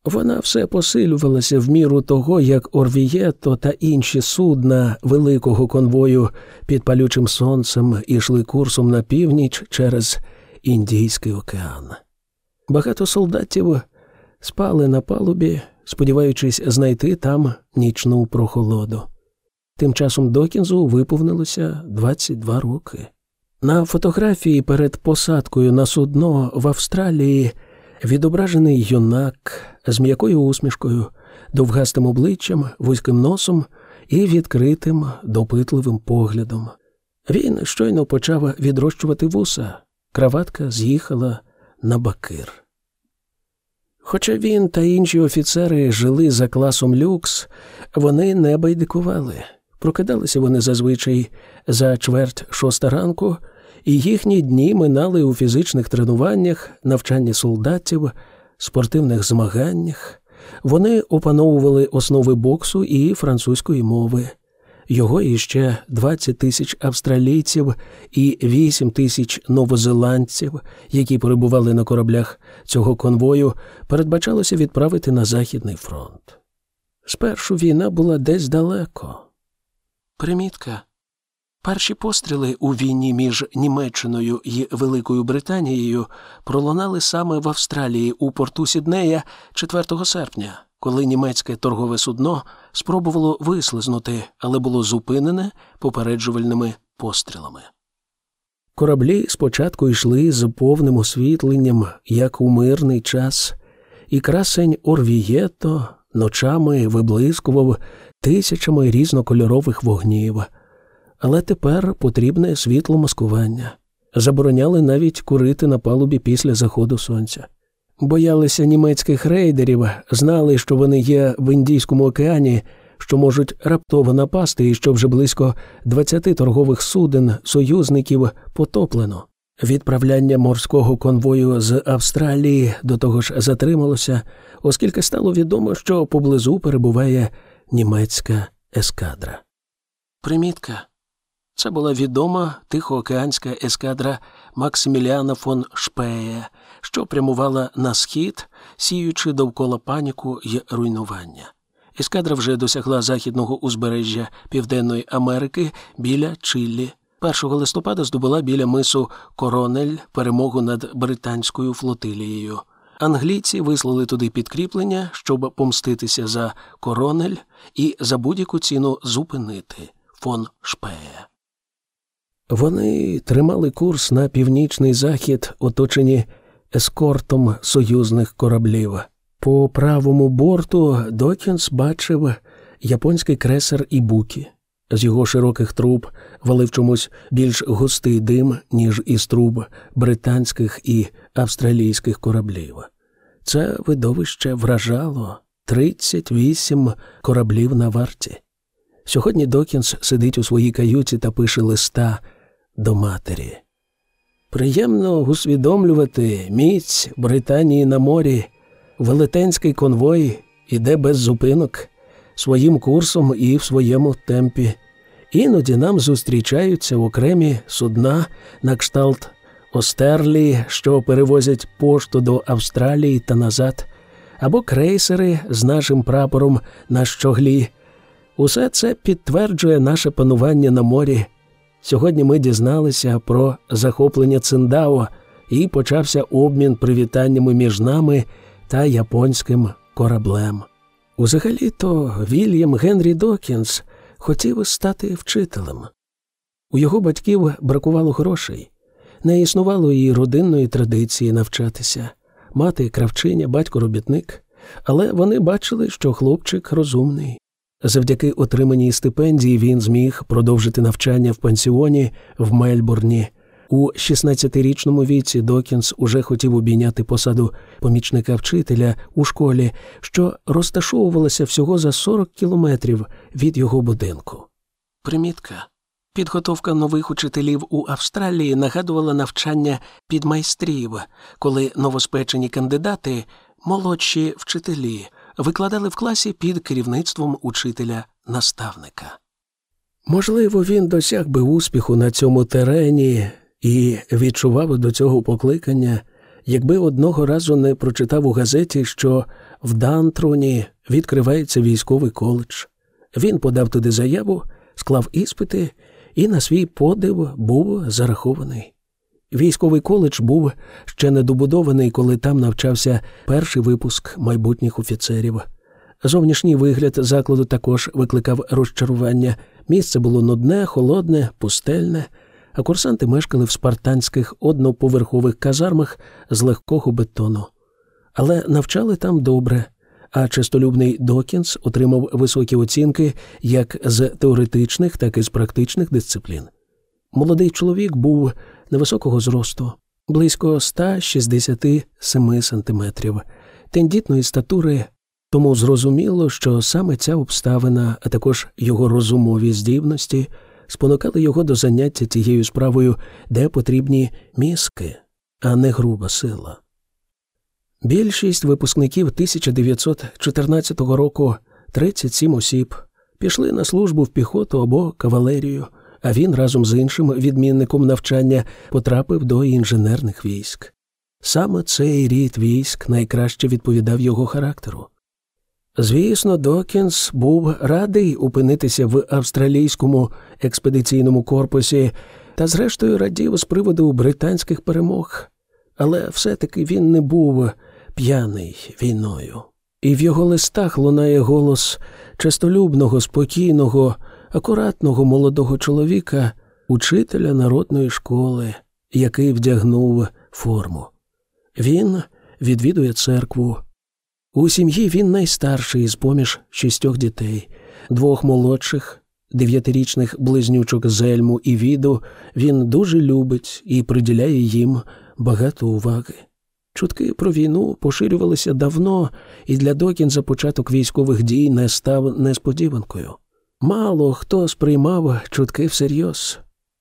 A: Вона все посилювалася в міру того, як Орвієто та інші судна великого конвою під палючим сонцем ішли курсом на північ через Індійський океан. Багато солдатів спали на палубі, сподіваючись знайти там нічну прохолоду. Тим часом Докінзу виповнилося 22 роки. На фотографії перед посадкою на судно в Австралії відображений юнак з м'якою усмішкою, довгастим обличчям, вузьким носом і відкритим, допитливим поглядом. Він щойно почав відрощувати вуса, краватка з'їхала на бакир. Хоча він та інші офіцери жили за класом люкс, вони не байдикували. Прокидалися вони зазвичай за чверть шоста ранку, і їхні дні минали у фізичних тренуваннях, навчанні солдатів, спортивних змаганнях. Вони опановували основи боксу і французької мови. Його іще 20 тисяч австралійців і 8 тисяч новозеландців, які перебували на кораблях цього конвою, передбачалося відправити на Західний фронт. Спершу війна була десь далеко. Примітка. Перші постріли у війні між Німеччиною і Великою Британією пролунали саме в Австралії у порту Сіднея 4 серпня, коли німецьке торгове судно спробувало вислизнути, але було зупинене попереджувальними пострілами. Кораблі спочатку йшли з повним освітленням, як у мирний час, і красень Орвієто ночами виблискував тисячами різнокольорових вогнів. Але тепер потрібне світло маскування. Забороняли навіть курити на палубі після заходу сонця. Боялися німецьких рейдерів, знали, що вони є в Індійському океані, що можуть раптово напасти, і що вже близько 20 торгових суден союзників потоплено. Відправляння морського конвою з Австралії до того ж затрималося, оскільки стало відомо, що поблизу перебуває німецька ескадра. Примітка. Це була відома тихоокеанська ескадра Максиміліана фон Шпеє, що прямувала на схід, сіючи довкола паніку й руйнування. Ескадра вже досягла західного узбережжя Південної Америки біля Чиллі. 1 листопада здобула біля мису Коронель перемогу над британською флотилією. Англійці вислали туди підкріплення, щоб помститися за Коронель і за будь-яку ціну зупинити фон Шпеє. Вони тримали курс на північний захід, оточені ескортом союзних кораблів. По правому борту Докінс бачив японський кресер Ібукі. З його широких труб валив чомусь більш густий дим, ніж із труб британських і австралійських кораблів. Це видовище вражало 38 кораблів на варті. Сьогодні Докінс сидить у своїй каюті та пише листа до матері. Приємно усвідомлювати міць Британії на морі, велетенський конвой іде без зупинок, своїм курсом і в своєму темпі. Іноді нам зустрічаються окремі судна на кшталт Остерлі, що перевозять пошту до Австралії та назад, або крейсери з нашим прапором на щоглі. Усе це підтверджує наше панування на морі. Сьогодні ми дізналися про захоплення Циндао і почався обмін привітаннями між нами та японським кораблем. Узагалі то Вільям Генрі Докінс хотів стати вчителем. У його батьків бракувало грошей, не існувало і родинної традиції навчатися, мати кравчиня, батько робітник, але вони бачили, що хлопчик розумний. Завдяки отриманій стипендії він зміг продовжити навчання в пансіоні в Мельбурні, У 16-річному віці Докінс уже хотів обійняти посаду помічника вчителя у школі, що розташовувалася всього за 40 кілометрів від його будинку. Примітка. Підготовка нових учителів у Австралії нагадувала навчання підмайстрів, коли новоспечені кандидати, молодші вчителі, викладали в класі під керівництвом учителя-наставника. Можливо, він досяг би успіху на цьому терені і відчував до цього покликання, якби одного разу не прочитав у газеті, що в Дантроні відкривається військовий коледж. Він подав туди заяву, склав іспити і на свій подив був зарахований. Військовий коледж був ще недобудований, коли там навчався перший випуск майбутніх офіцерів. Зовнішній вигляд закладу також викликав розчарування. Місце було нудне, холодне, пустельне, а курсанти мешкали в спартанських одноповерхових казармах з легкого бетону. Але навчали там добре, а чистолюбний Докінс отримав високі оцінки як з теоретичних, так і з практичних дисциплін. Молодий чоловік був невисокого зросту, близько 167 сантиметрів, тендітної статури, тому зрозуміло, що саме ця обставина, а також його розумові здібності, спонукали його до заняття тією справою, де потрібні мізки, а не груба сила. Більшість випускників 1914 року, 37 осіб, пішли на службу в піхоту або кавалерію, а він разом з іншим відмінником навчання потрапив до інженерних військ. Саме цей рід військ найкраще відповідав його характеру. Звісно, Докінс був радий опинитися в австралійському експедиційному корпусі та, зрештою, радів з приводу британських перемог, але все-таки він не був п'яний війною. І в його листах лунає голос честолюбного, спокійного, акуратного молодого чоловіка, учителя народної школи, який вдягнув форму. Він відвідує церкву. У сім'ї він найстарший з поміж шістьох дітей, двох молодших, дев'ятирічних близнючок Зельму і Віду він дуже любить і приділяє їм багато уваги. Чутки про війну поширювалися давно, і для Докінза початок військових дій не став несподіванкою. Мало хто сприймав чутки всерйоз.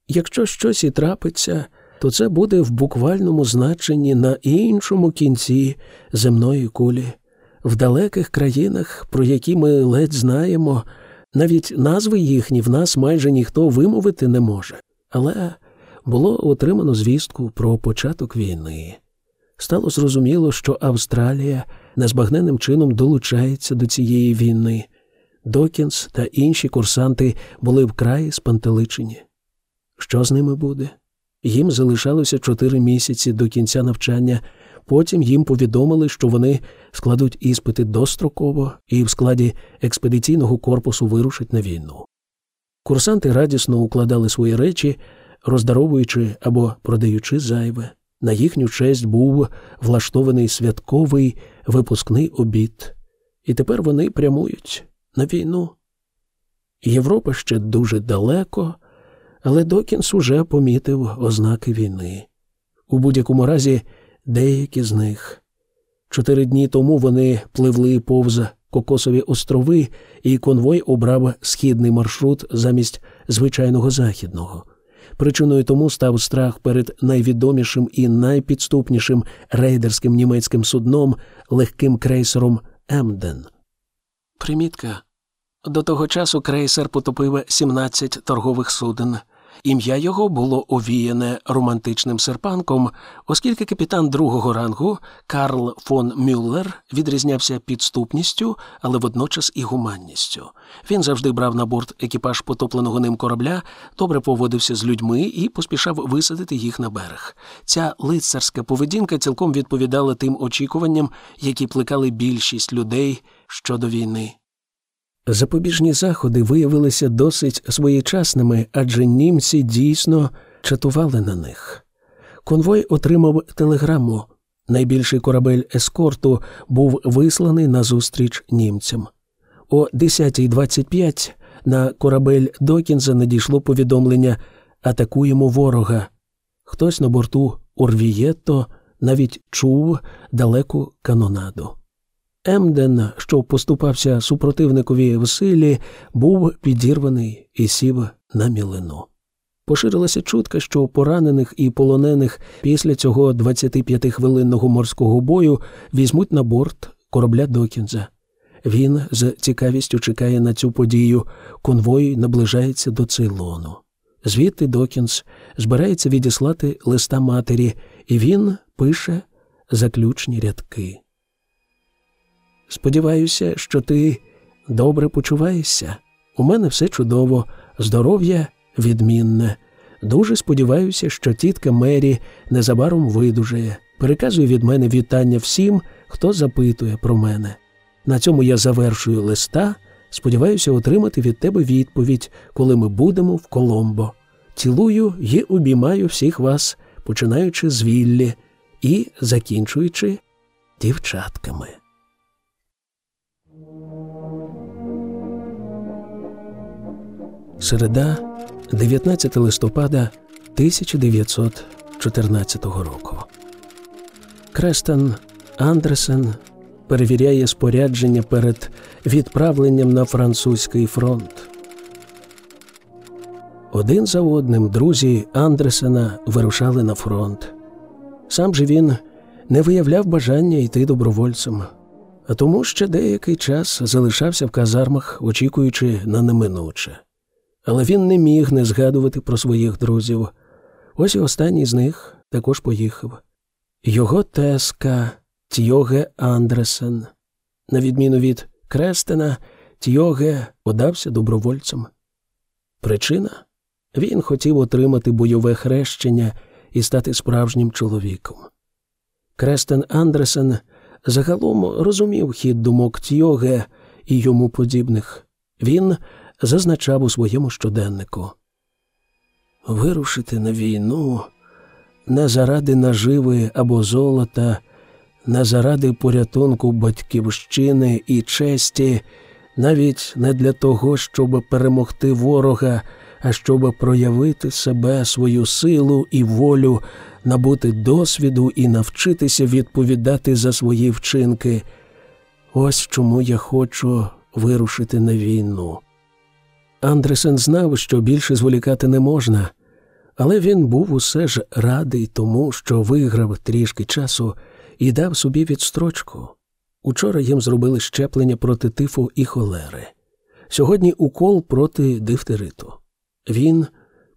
A: Якщо щось і трапиться, то це буде в буквальному значенні на іншому кінці земної кулі, в далеких країнах, про які ми ледь знаємо, навіть назви їхні в нас майже ніхто вимовити не може. Але було отримано звістку про початок війни стало зрозуміло, що Австралія незбагненним чином долучається до цієї війни. Докінс та інші курсанти були вкрай спантеличені. Що з ними буде? Їм залишалося чотири місяці до кінця навчання. Потім їм повідомили, що вони складуть іспити достроково і в складі експедиційного корпусу вирушать на війну. Курсанти радісно укладали свої речі, роздаровуючи або продаючи зайве. На їхню честь був влаштований святковий випускний обід, і тепер вони прямують на війну. Європа ще дуже далеко, але Докінс уже помітив ознаки війни. У будь-якому разі, деякі з них. Чотири дні тому вони пливли повз Кокосові острови, і конвой обрав східний маршрут замість звичайного західного. Причиною тому став страх перед найвідомішим і найпідступнішим рейдерським німецьким судном легким крейсером Емден. Примітка. До того часу крейсер потопив 17 торгових суден. Ім'я його було овіяне романтичним серпанком, оскільки капітан другого рангу Карл фон Мюллер відрізнявся підступністю, але водночас і гуманністю. Він завжди брав на борт екіпаж потопленого ним корабля, добре поводився з людьми і поспішав висадити їх на берег. Ця лицарська поведінка цілком відповідала тим очікуванням, які плекали більшість людей щодо війни. Запобіжні заходи виявилися досить своєчасними, адже німці дійсно чатували на них. Конвой отримав телеграму. Найбільший корабель ескорту був висланий назустріч німцям. О 10.25 на корабель Докінза надійшло повідомлення Атакуємо ворога. Хтось на борту Орвієто навіть чув далеку канонаду. Емден, що поступався супротивникові в силі, був підірваний і сів на мілину. Поширилася чутка, що поранених і полонених після цього 25-хвилинного морського бою візьмуть на борт корабля Докінза. Він з цікавістю чекає на цю подію, конвой наближається до Цейлону. Звідти Докінс збирається відіслати листа матері, і він пише заключні рядки. Сподіваюся, що ти добре почуваєшся. У мене все чудово, здоров'я відмінне. Дуже сподіваюся, що тітка Мері незабаром видужає. Переказує від мене вітання всім, хто запитує про мене. На цьому я завершую листа. Сподіваюся отримати від тебе відповідь, коли ми будемо в Коломбо. Цілую і обіймаю всіх вас, починаючи з Віллі і закінчуючи дівчатками. Середа, 19 листопада 1914 року. Крестен Андресен перевіряє спорядження перед відправленням на французький фронт. Один за одним друзі Андресена вирушали на фронт. Сам же він не виявляв бажання йти добровольцем, а тому ще деякий час залишався в казармах, очікуючи на неминуче. Але він не міг не згадувати про своїх друзів. Ось і останній з них також поїхав. Його теска Тьоге Андресен, на відміну від Крестена, Тьоге подався добровольцем. Причина він хотів отримати бойове хрещення і стати справжнім чоловіком. Крестен Андресен загалом розумів хід думок Тьоге і йому подібних. Він зазначав у своєму щоденнику вирушити на війну не заради наживи або золота, не заради порятунку батьківщини і честі, навіть не для того, щоб перемогти ворога, а щоб проявити себе, свою силу і волю, набути досвіду і навчитися відповідати за свої вчинки. Ось чому я хочу вирушити на війну. Андресен знав, що більше зволікати не можна, але він був усе ж радий тому, що виграв трішки часу і дав собі відстрочку. Учора їм зробили щеплення проти тифу і холери. Сьогодні укол проти дифтериту. Він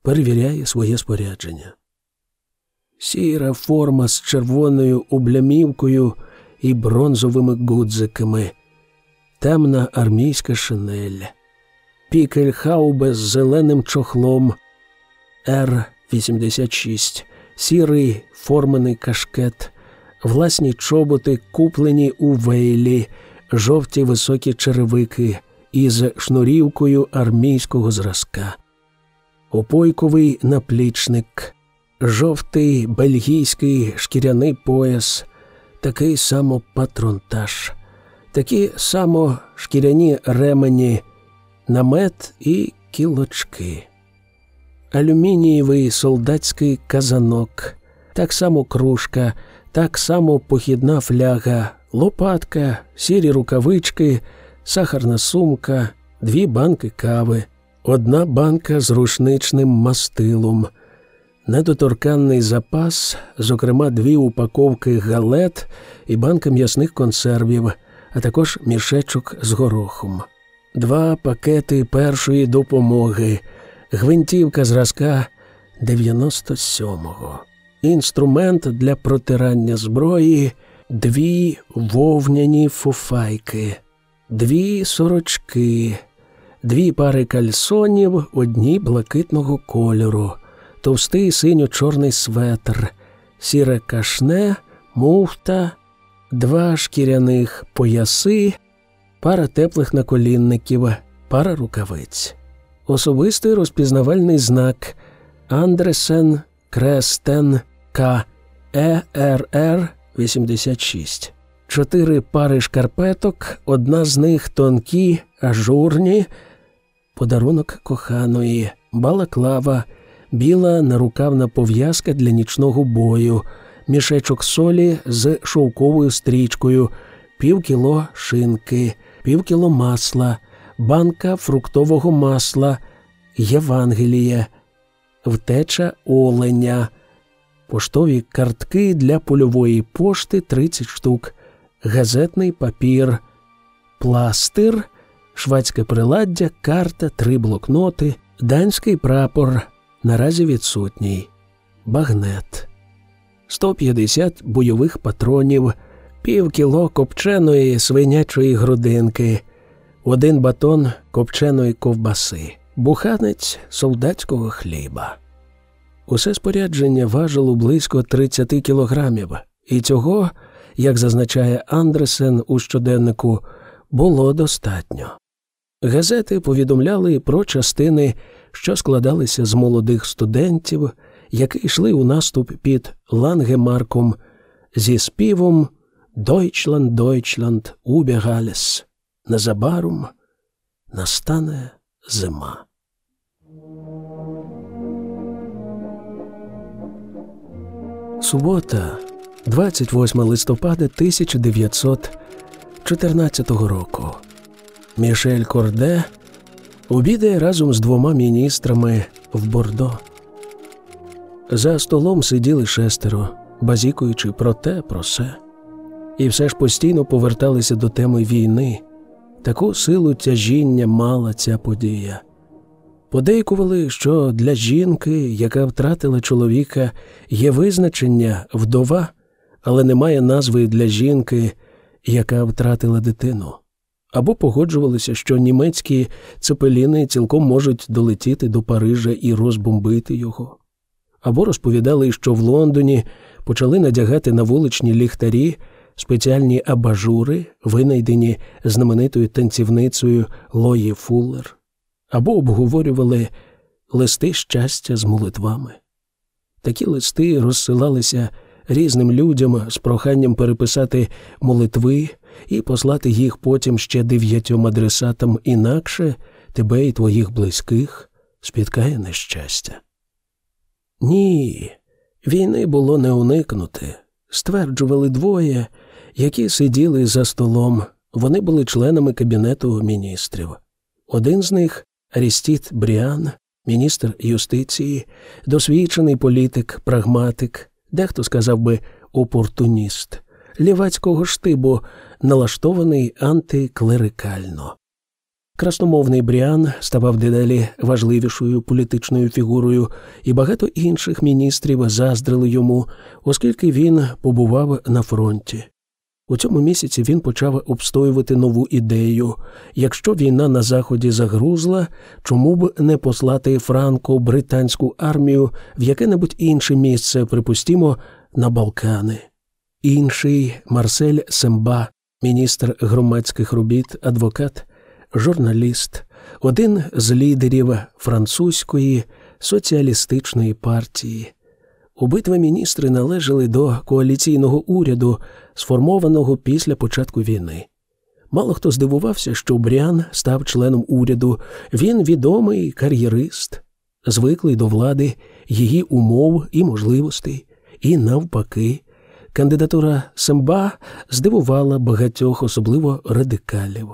A: перевіряє своє спорядження. Сіра форма з червоною облямівкою і бронзовими гудзиками, темна армійська шинель, пікельхаубе з зеленим чохлом, Р-86, сірий формений кашкет, власні чоботи, куплені у вейлі, жовті високі черевики із шнурівкою армійського зразка, опойковий наплічник, жовтий бельгійський шкіряний пояс, такий само патронтаж, такі само шкіряні ремені, намет і кілочки. Алюмінієвий солдатський казанок, так само кружка, так само похідна фляга, лопатка, сірі рукавички, сахарна сумка, дві банки кави, одна банка з рушничним мастилом, недоторканний запас, зокрема, дві упаковки галет і банка м'ясних консервів, а також мішечок з горохом, два пакети першої допомоги, гвинтівка зразка 97-го інструмент для протирання зброї, дві вовняні фуфайки, дві сорочки, дві пари кальсонів, одні блакитного кольору, товстий синьо-чорний светр, сіре кашне, муфта, два шкіряних пояси, пара теплих наколінників, пара рукавиць. Особистий розпізнавальний знак Андресен Крестен К. ЕРР 86. Чотири пари шкарпеток, одна з них тонкі, ажурні, подарунок коханої, балаклава, біла нарукавна пов'язка для нічного бою, мішечок солі з шовковою стрічкою, півкіло шинки, півкіло масла, банка фруктового масла, Євангеліє, втеча оленя, поштові картки для польової пошти 30 штук, газетний папір, пластир, швадське приладдя, карта, три блокноти, данський прапор. Наразі відсутній, багнет, 150 бойових патронів, пів кіло копченої свинячої грудинки, один батон копченої ковбаси, буханець солдатського хліба. Усе спорядження важило близько 30 кілограмів, і цього, як зазначає Андресен у щоденнику, було достатньо. Газети повідомляли про частини, що складалися з молодих студентів, які йшли у наступ під Лангемарком зі співом Deutschland, Deutschland, убігалес. Незабаром настане зима. Субота, 28 листопада 1914 року. Мішель Корде обідає разом з двома міністрами в Бордо. За столом сиділи шестеро, базікуючи про те, про се, і все ж постійно поверталися до теми війни. Таку силу тяжіння мала ця подія. Подейкували, що для жінки, яка втратила чоловіка, є визначення вдова, але немає назви для жінки, яка втратила дитину. Або погоджувалися, що німецькі цепеліни цілком можуть долетіти до Парижа і розбомбити його, або розповідали, що в Лондоні почали надягати на вуличні ліхтарі спеціальні абажури, винайдені знаменитою танцівницею Лої Фуллер або обговорювали листи щастя з молитвами. Такі листи розсилалися різним людям з проханням переписати молитви і послати їх потім ще дев'ятьом адресатам інакше тебе і твоїх близьких спіткає нещастя. Ні, війни було не уникнути. Стверджували двоє, які сиділи за столом. Вони були членами Кабінету міністрів. Один з них Арістіт Бріан, міністр юстиції, досвідчений політик, прагматик, дехто сказав би опортуніст, лівацького штибу, налаштований антиклерикально. Красномовний Бріан ставав дедалі важливішою політичною фігурою, і багато інших міністрів заздрили йому, оскільки він побував на фронті. У цьому місяці він почав обстоювати нову ідею якщо війна на заході загрузла, чому б не послати франко-британську армію в яке-небудь інше місце, припустімо, на Балкани. Інший Марсель Семба, міністр громадських робіт, адвокат, журналіст, один з лідерів французької соціалістичної партії. Обидва міністри належали до коаліційного уряду, сформованого після початку війни. Мало хто здивувався, що Брян став членом уряду, він відомий кар'єрист, звиклий до влади, її умов і можливостей, і навпаки, кандидатура Семба здивувала багатьох, особливо радикалів.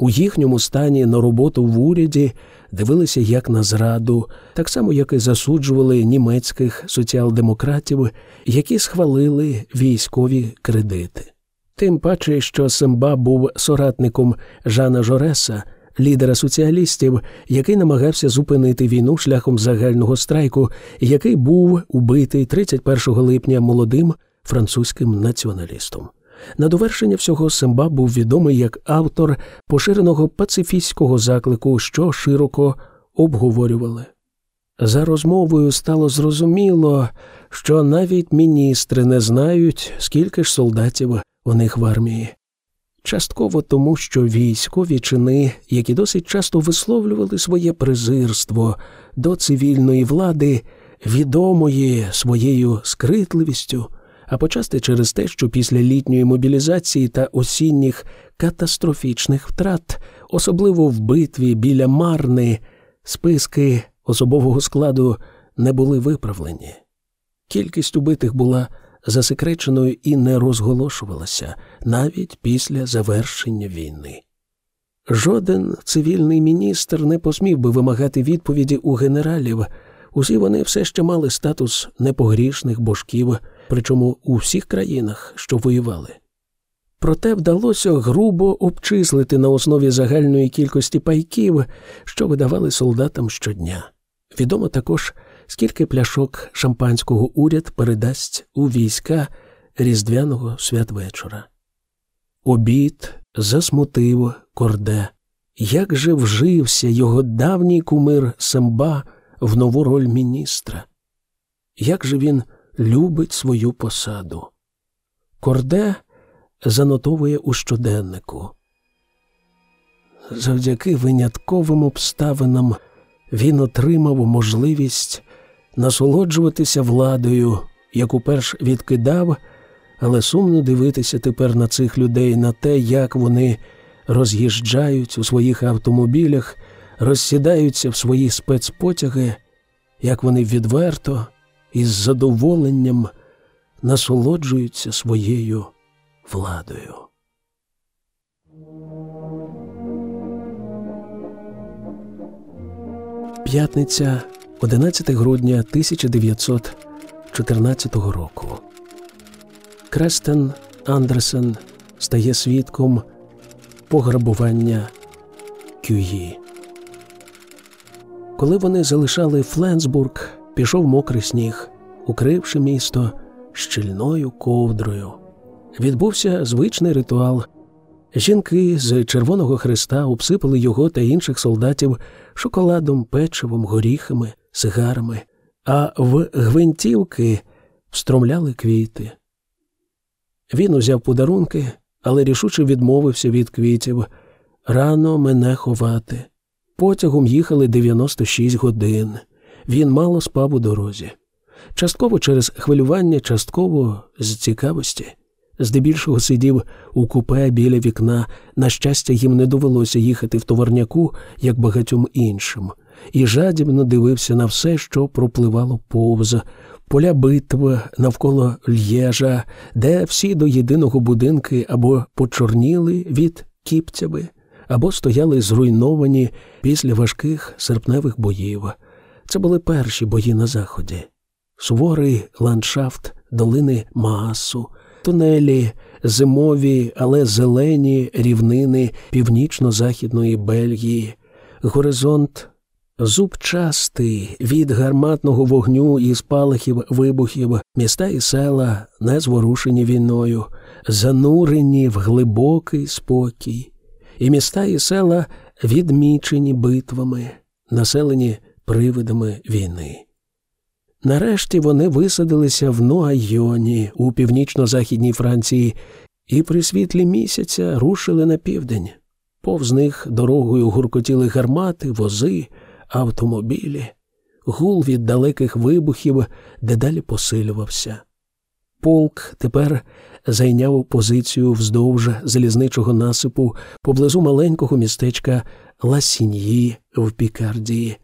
A: У їхньому стані на роботу в уряді дивилися як на зраду, так само як і засуджували німецьких соціал-демократів, які схвалили військові кредити. Тим паче, що Семба був соратником Жана Жореса, лідера соціалістів, який намагався зупинити війну шляхом загального страйку, який був убитий 31 липня молодим французьким націоналістом. На довершення всього Семба був відомий як автор поширеного пацифістського заклику, що широко обговорювали. За розмовою стало зрозуміло, що навіть міністри не знають, скільки ж солдатів у них в армії. Частково тому, що військові чини, які досить часто висловлювали своє презирство до цивільної влади, відомої своєю скритливістю а почасти через те, що після літньої мобілізації та осінніх катастрофічних втрат, особливо в битві біля Марни, списки особового складу не були виправлені. Кількість убитих була засекреченою і не розголошувалася навіть після завершення війни. Жоден цивільний міністр не посмів би вимагати відповіді у генералів, усі вони все ще мали статус непогрішних божків, причому у всіх країнах, що воювали. Проте вдалося грубо обчислити на основі загальної кількості пайків, що видавали солдатам щодня. Відомо також, скільки пляшок шампанського уряд передасть у війська різдвяного святвечора. Обід засмутив корде. Як же вжився його давній кумир Семба в нову роль міністра? Як же він любить свою посаду? Корде занотовує у щоденнику. Завдяки винятковим обставинам він отримав можливість насолоджуватися владою, яку перш відкидав, але сумно дивитися тепер на цих людей, на те, як вони роз'їжджають у своїх автомобілях, розсідаються в свої спецпотяги, як вони відверто і з задоволенням насолоджуються своєю владою. П'ятниця 11 грудня 1914 року. Крестен Андерсен стає свідком пограбування Кюї. Коли вони залишали Фленсбург, пішов мокрий сніг, укривши місто щільною ковдрою. Відбувся звичний ритуал. Жінки з Червоного Христа обсипали його та інших солдатів шоколадом, печивом, горіхами, сигарами, а в гвинтівки встромляли квіти. Він узяв подарунки, але рішуче відмовився від квітів. Рано мене ховати. Потягом їхали 96 годин. Він мало спав у дорозі. Частково через хвилювання, частково з цікавості. Здебільшого сидів у купе біля вікна. На щастя, їм не довелося їхати в товарняку, як багатьом іншим, і жадібно дивився на все, що пропливало повз, поля битв навколо л'єжа, де всі до єдиного будинки або почорніли від кіпцями, або стояли зруйновані після важких серпневих боїв. Це були перші бої на заході. Суворий ландшафт долини Маасу, тунелі, зимові, але зелені рівнини північно-західної Бельгії, горизонт зубчастий від гарматного вогню і спалахів вибухів, міста і села, не зворушені війною, занурені в глибокий спокій, і міста і села відмічені битвами, населені привидами війни. Нарешті вони висадилися в Нуайоні у північно-західній Франції і при світлі місяця рушили на південь. Повз них дорогою гуркотіли гармати, вози, автомобілі, гул від далеких вибухів дедалі посилювався. Полк тепер зайняв позицію вздовж залізничого насипу поблизу маленького містечка Ласіньї в Пікардії.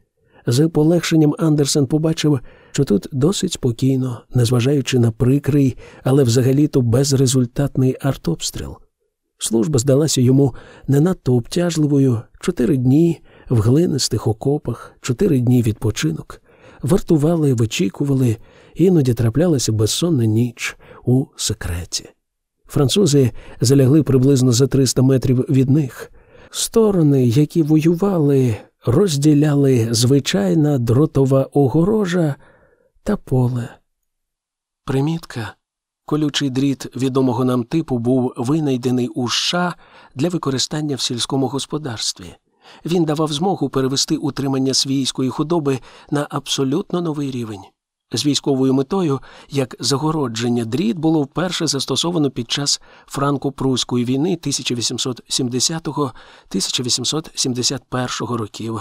A: З полегшенням Андерсен побачив, що тут досить спокійно, незважаючи на прикрий, але взагалі-то безрезультатний артобстріл. Служба здалася йому не надто обтяжливою чотири дні в глинистих окопах, чотири дні відпочинок. Вартували, вичікували, іноді траплялася безсонна ніч у секреті. Французи залягли приблизно за 300 метрів від них. Сторони, які воювали, розділяли звичайна дротова огорожа та поле. Примітка. Колючий дріт відомого нам типу був винайдений у США для використання в сільському господарстві. Він давав змогу перевести утримання свійської худоби на абсолютно новий рівень. З військовою метою, як загородження дріт було вперше застосовано під час франко-прусської війни 1870-1871 років.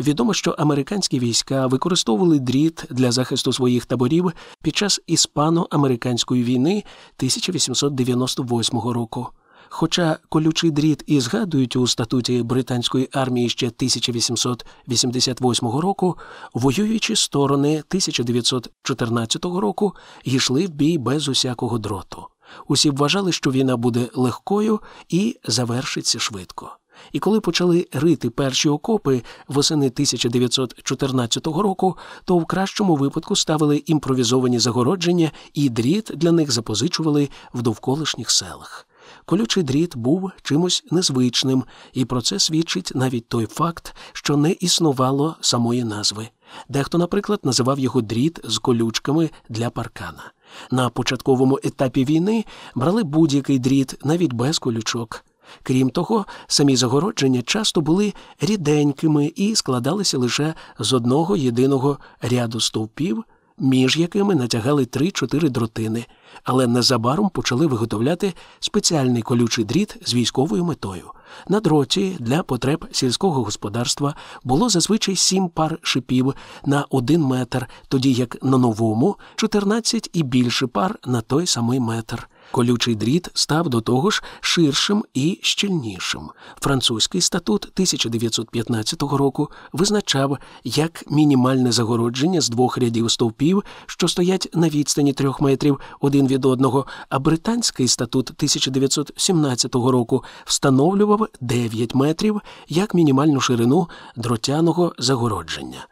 A: Відомо, що американські війська використовували дріт для захисту своїх таборів під час іспано-американської війни 1898 року. Хоча колючий дріт і згадують у статуті британської армії ще 1888 року, воюючі сторони 1914 року йшли в бій без усякого дроту. Усі вважали, що війна буде легкою і завершиться швидко. І коли почали рити перші окопи восени 1914 року, то в кращому випадку ставили імпровізовані загородження і дріт для них запозичували в довколишніх селах. Колючий дріт був чимось незвичним, і про це свідчить навіть той факт, що не існувало самої назви. Дехто, наприклад, називав його дріт з колючками для паркана. На початковому етапі війни брали будь-який дріт, навіть без колючок. Крім того, самі загородження часто були ріденькими і складалися лише з одного єдиного ряду стовпів, між якими натягали три-чотири дротини, але незабаром почали виготовляти спеціальний колючий дріт з військовою метою. На дроті для потреб сільського господарства було зазвичай сім пар шипів на один метр, тоді як на новому 14 і більше пар на той самий метр. Колючий дріт став до того ж ширшим і щільнішим. Французький статут 1915 року визначав як мінімальне загородження з двох рядів стовпів, що стоять на відстані трьох метрів один від одного, а британський статут 1917 року встановлював 9 метрів як мінімальну ширину дротяного загородження.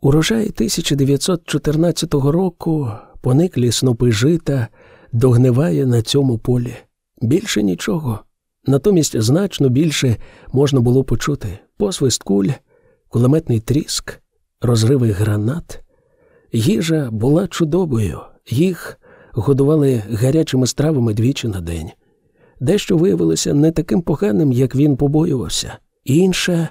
A: Урожай 1914 року пониклі снопи жита догниває на цьому полі. Більше нічого. Натомість значно більше можна було почути посвист куль, кулеметний тріск, розриви гранат. Їжа була чудовою, їх годували гарячими стравами двічі на день. Дещо виявилося не таким поганим, як він побоювався, інше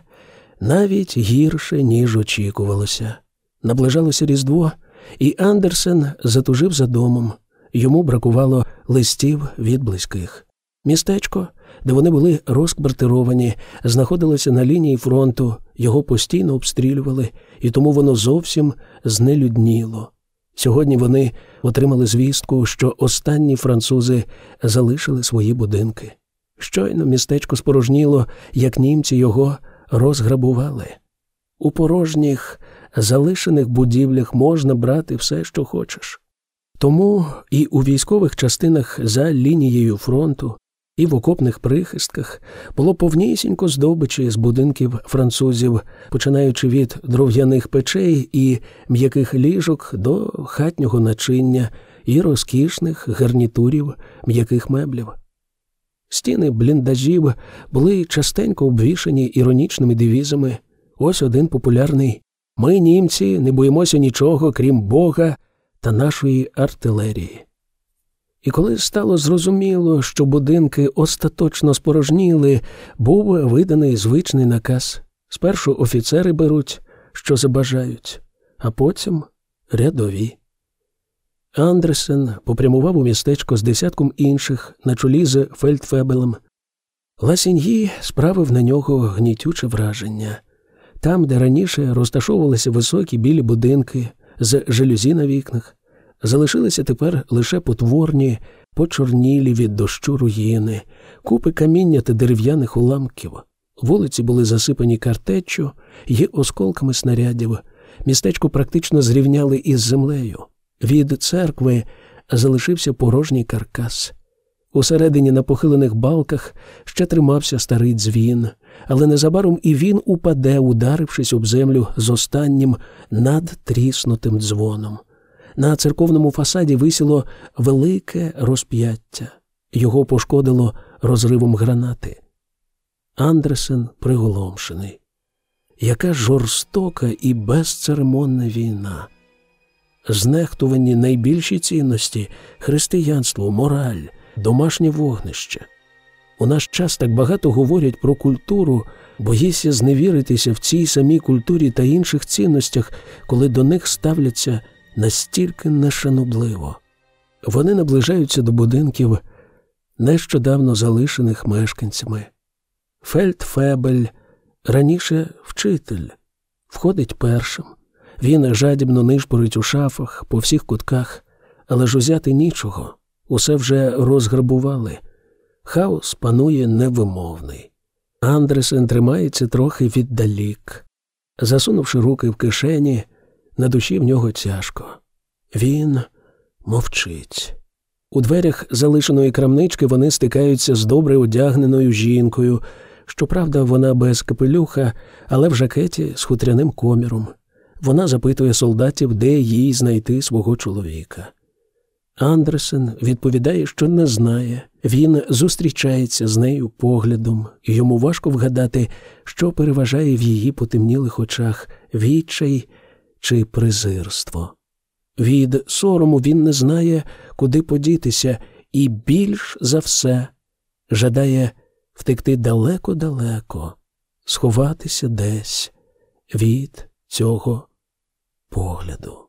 A: навіть гірше, ніж очікувалося. Наближалося Різдво, і Андерсен затужив за домом. Йому бракувало листів від близьких. Містечко, де вони були розквартировані, знаходилося на лінії фронту, його постійно обстрілювали, і тому воно зовсім знелюдніло. Сьогодні вони отримали звістку, що останні французи залишили свої будинки. Щойно містечко спорожніло, як німці його розграбували. У порожніх, залишених будівлях можна брати все, що хочеш. Тому і у військових частинах за лінією фронту, і в окопних прихистках було повнісінько здобичі з будинків французів, починаючи від дров'яних печей і м'яких ліжок до хатнього начиння і розкішних гарнітурів м'яких меблів. Стіни бліндажів були частенько обвішані іронічними девізами. Ось один популярний Ми, німці, не боїмося нічого, крім Бога та нашої артилерії. І коли стало зрозуміло, що будинки остаточно спорожніли, був виданий звичний наказ спершу офіцери беруть, що забажають, а потім рядові. Андресен попрямував у містечко з десятком інших на чолі з Фельдфебелем. Ласіньї справив на нього гнітюче враження. Там, де раніше розташовувалися високі білі будинки, з жалюзі на вікнах, залишилися тепер лише потворні, почорнілі від дощу руїни, купи каміння та дерев'яних уламків. Вулиці були засипані картеччю і осколками снарядів. Містечко практично зрівняли із землею. Від церкви залишився порожній каркас. Усередині на похилених балках ще тримався старий дзвін, але незабаром і він упаде, ударившись об землю з останнім надтріснутим дзвоном. На церковному фасаді висіло велике розп'яття, його пошкодило розривом гранати. Андресен приголомшений. Яка жорстока і безцеремонна війна. Знехтувані найбільші цінності християнство, мораль, домашнє вогнище. У наш час так багато говорять про культуру, боїся зневіритися в цій самій культурі та інших цінностях, коли до них ставляться настільки нешанобливо. Вони наближаються до будинків, нещодавно залишених мешканцями. Фельдфебель, раніше вчитель, входить першим. Він жадібно нишпорить у шафах по всіх кутках, але ж узяти нічого, усе вже розграбували. Хаос панує невимовний. Андресен тримається трохи віддалік. Засунувши руки в кишені, на душі в нього тяжко. Він мовчить. У дверях залишеної крамнички вони стикаються з добре одягненою жінкою. Щоправда, вона без капелюха, але в жакеті з хутряним коміром. Вона запитує солдатів, де їй знайти свого чоловіка. Андерсен відповідає, що не знає. Він зустрічається з нею поглядом, і йому важко вгадати, що переважає в її потемнілих очах відчай чи презирство. Від сорому він не знає, куди подітися, і більш за все жадає втекти далеко-далеко, сховатися десь від цього погляду.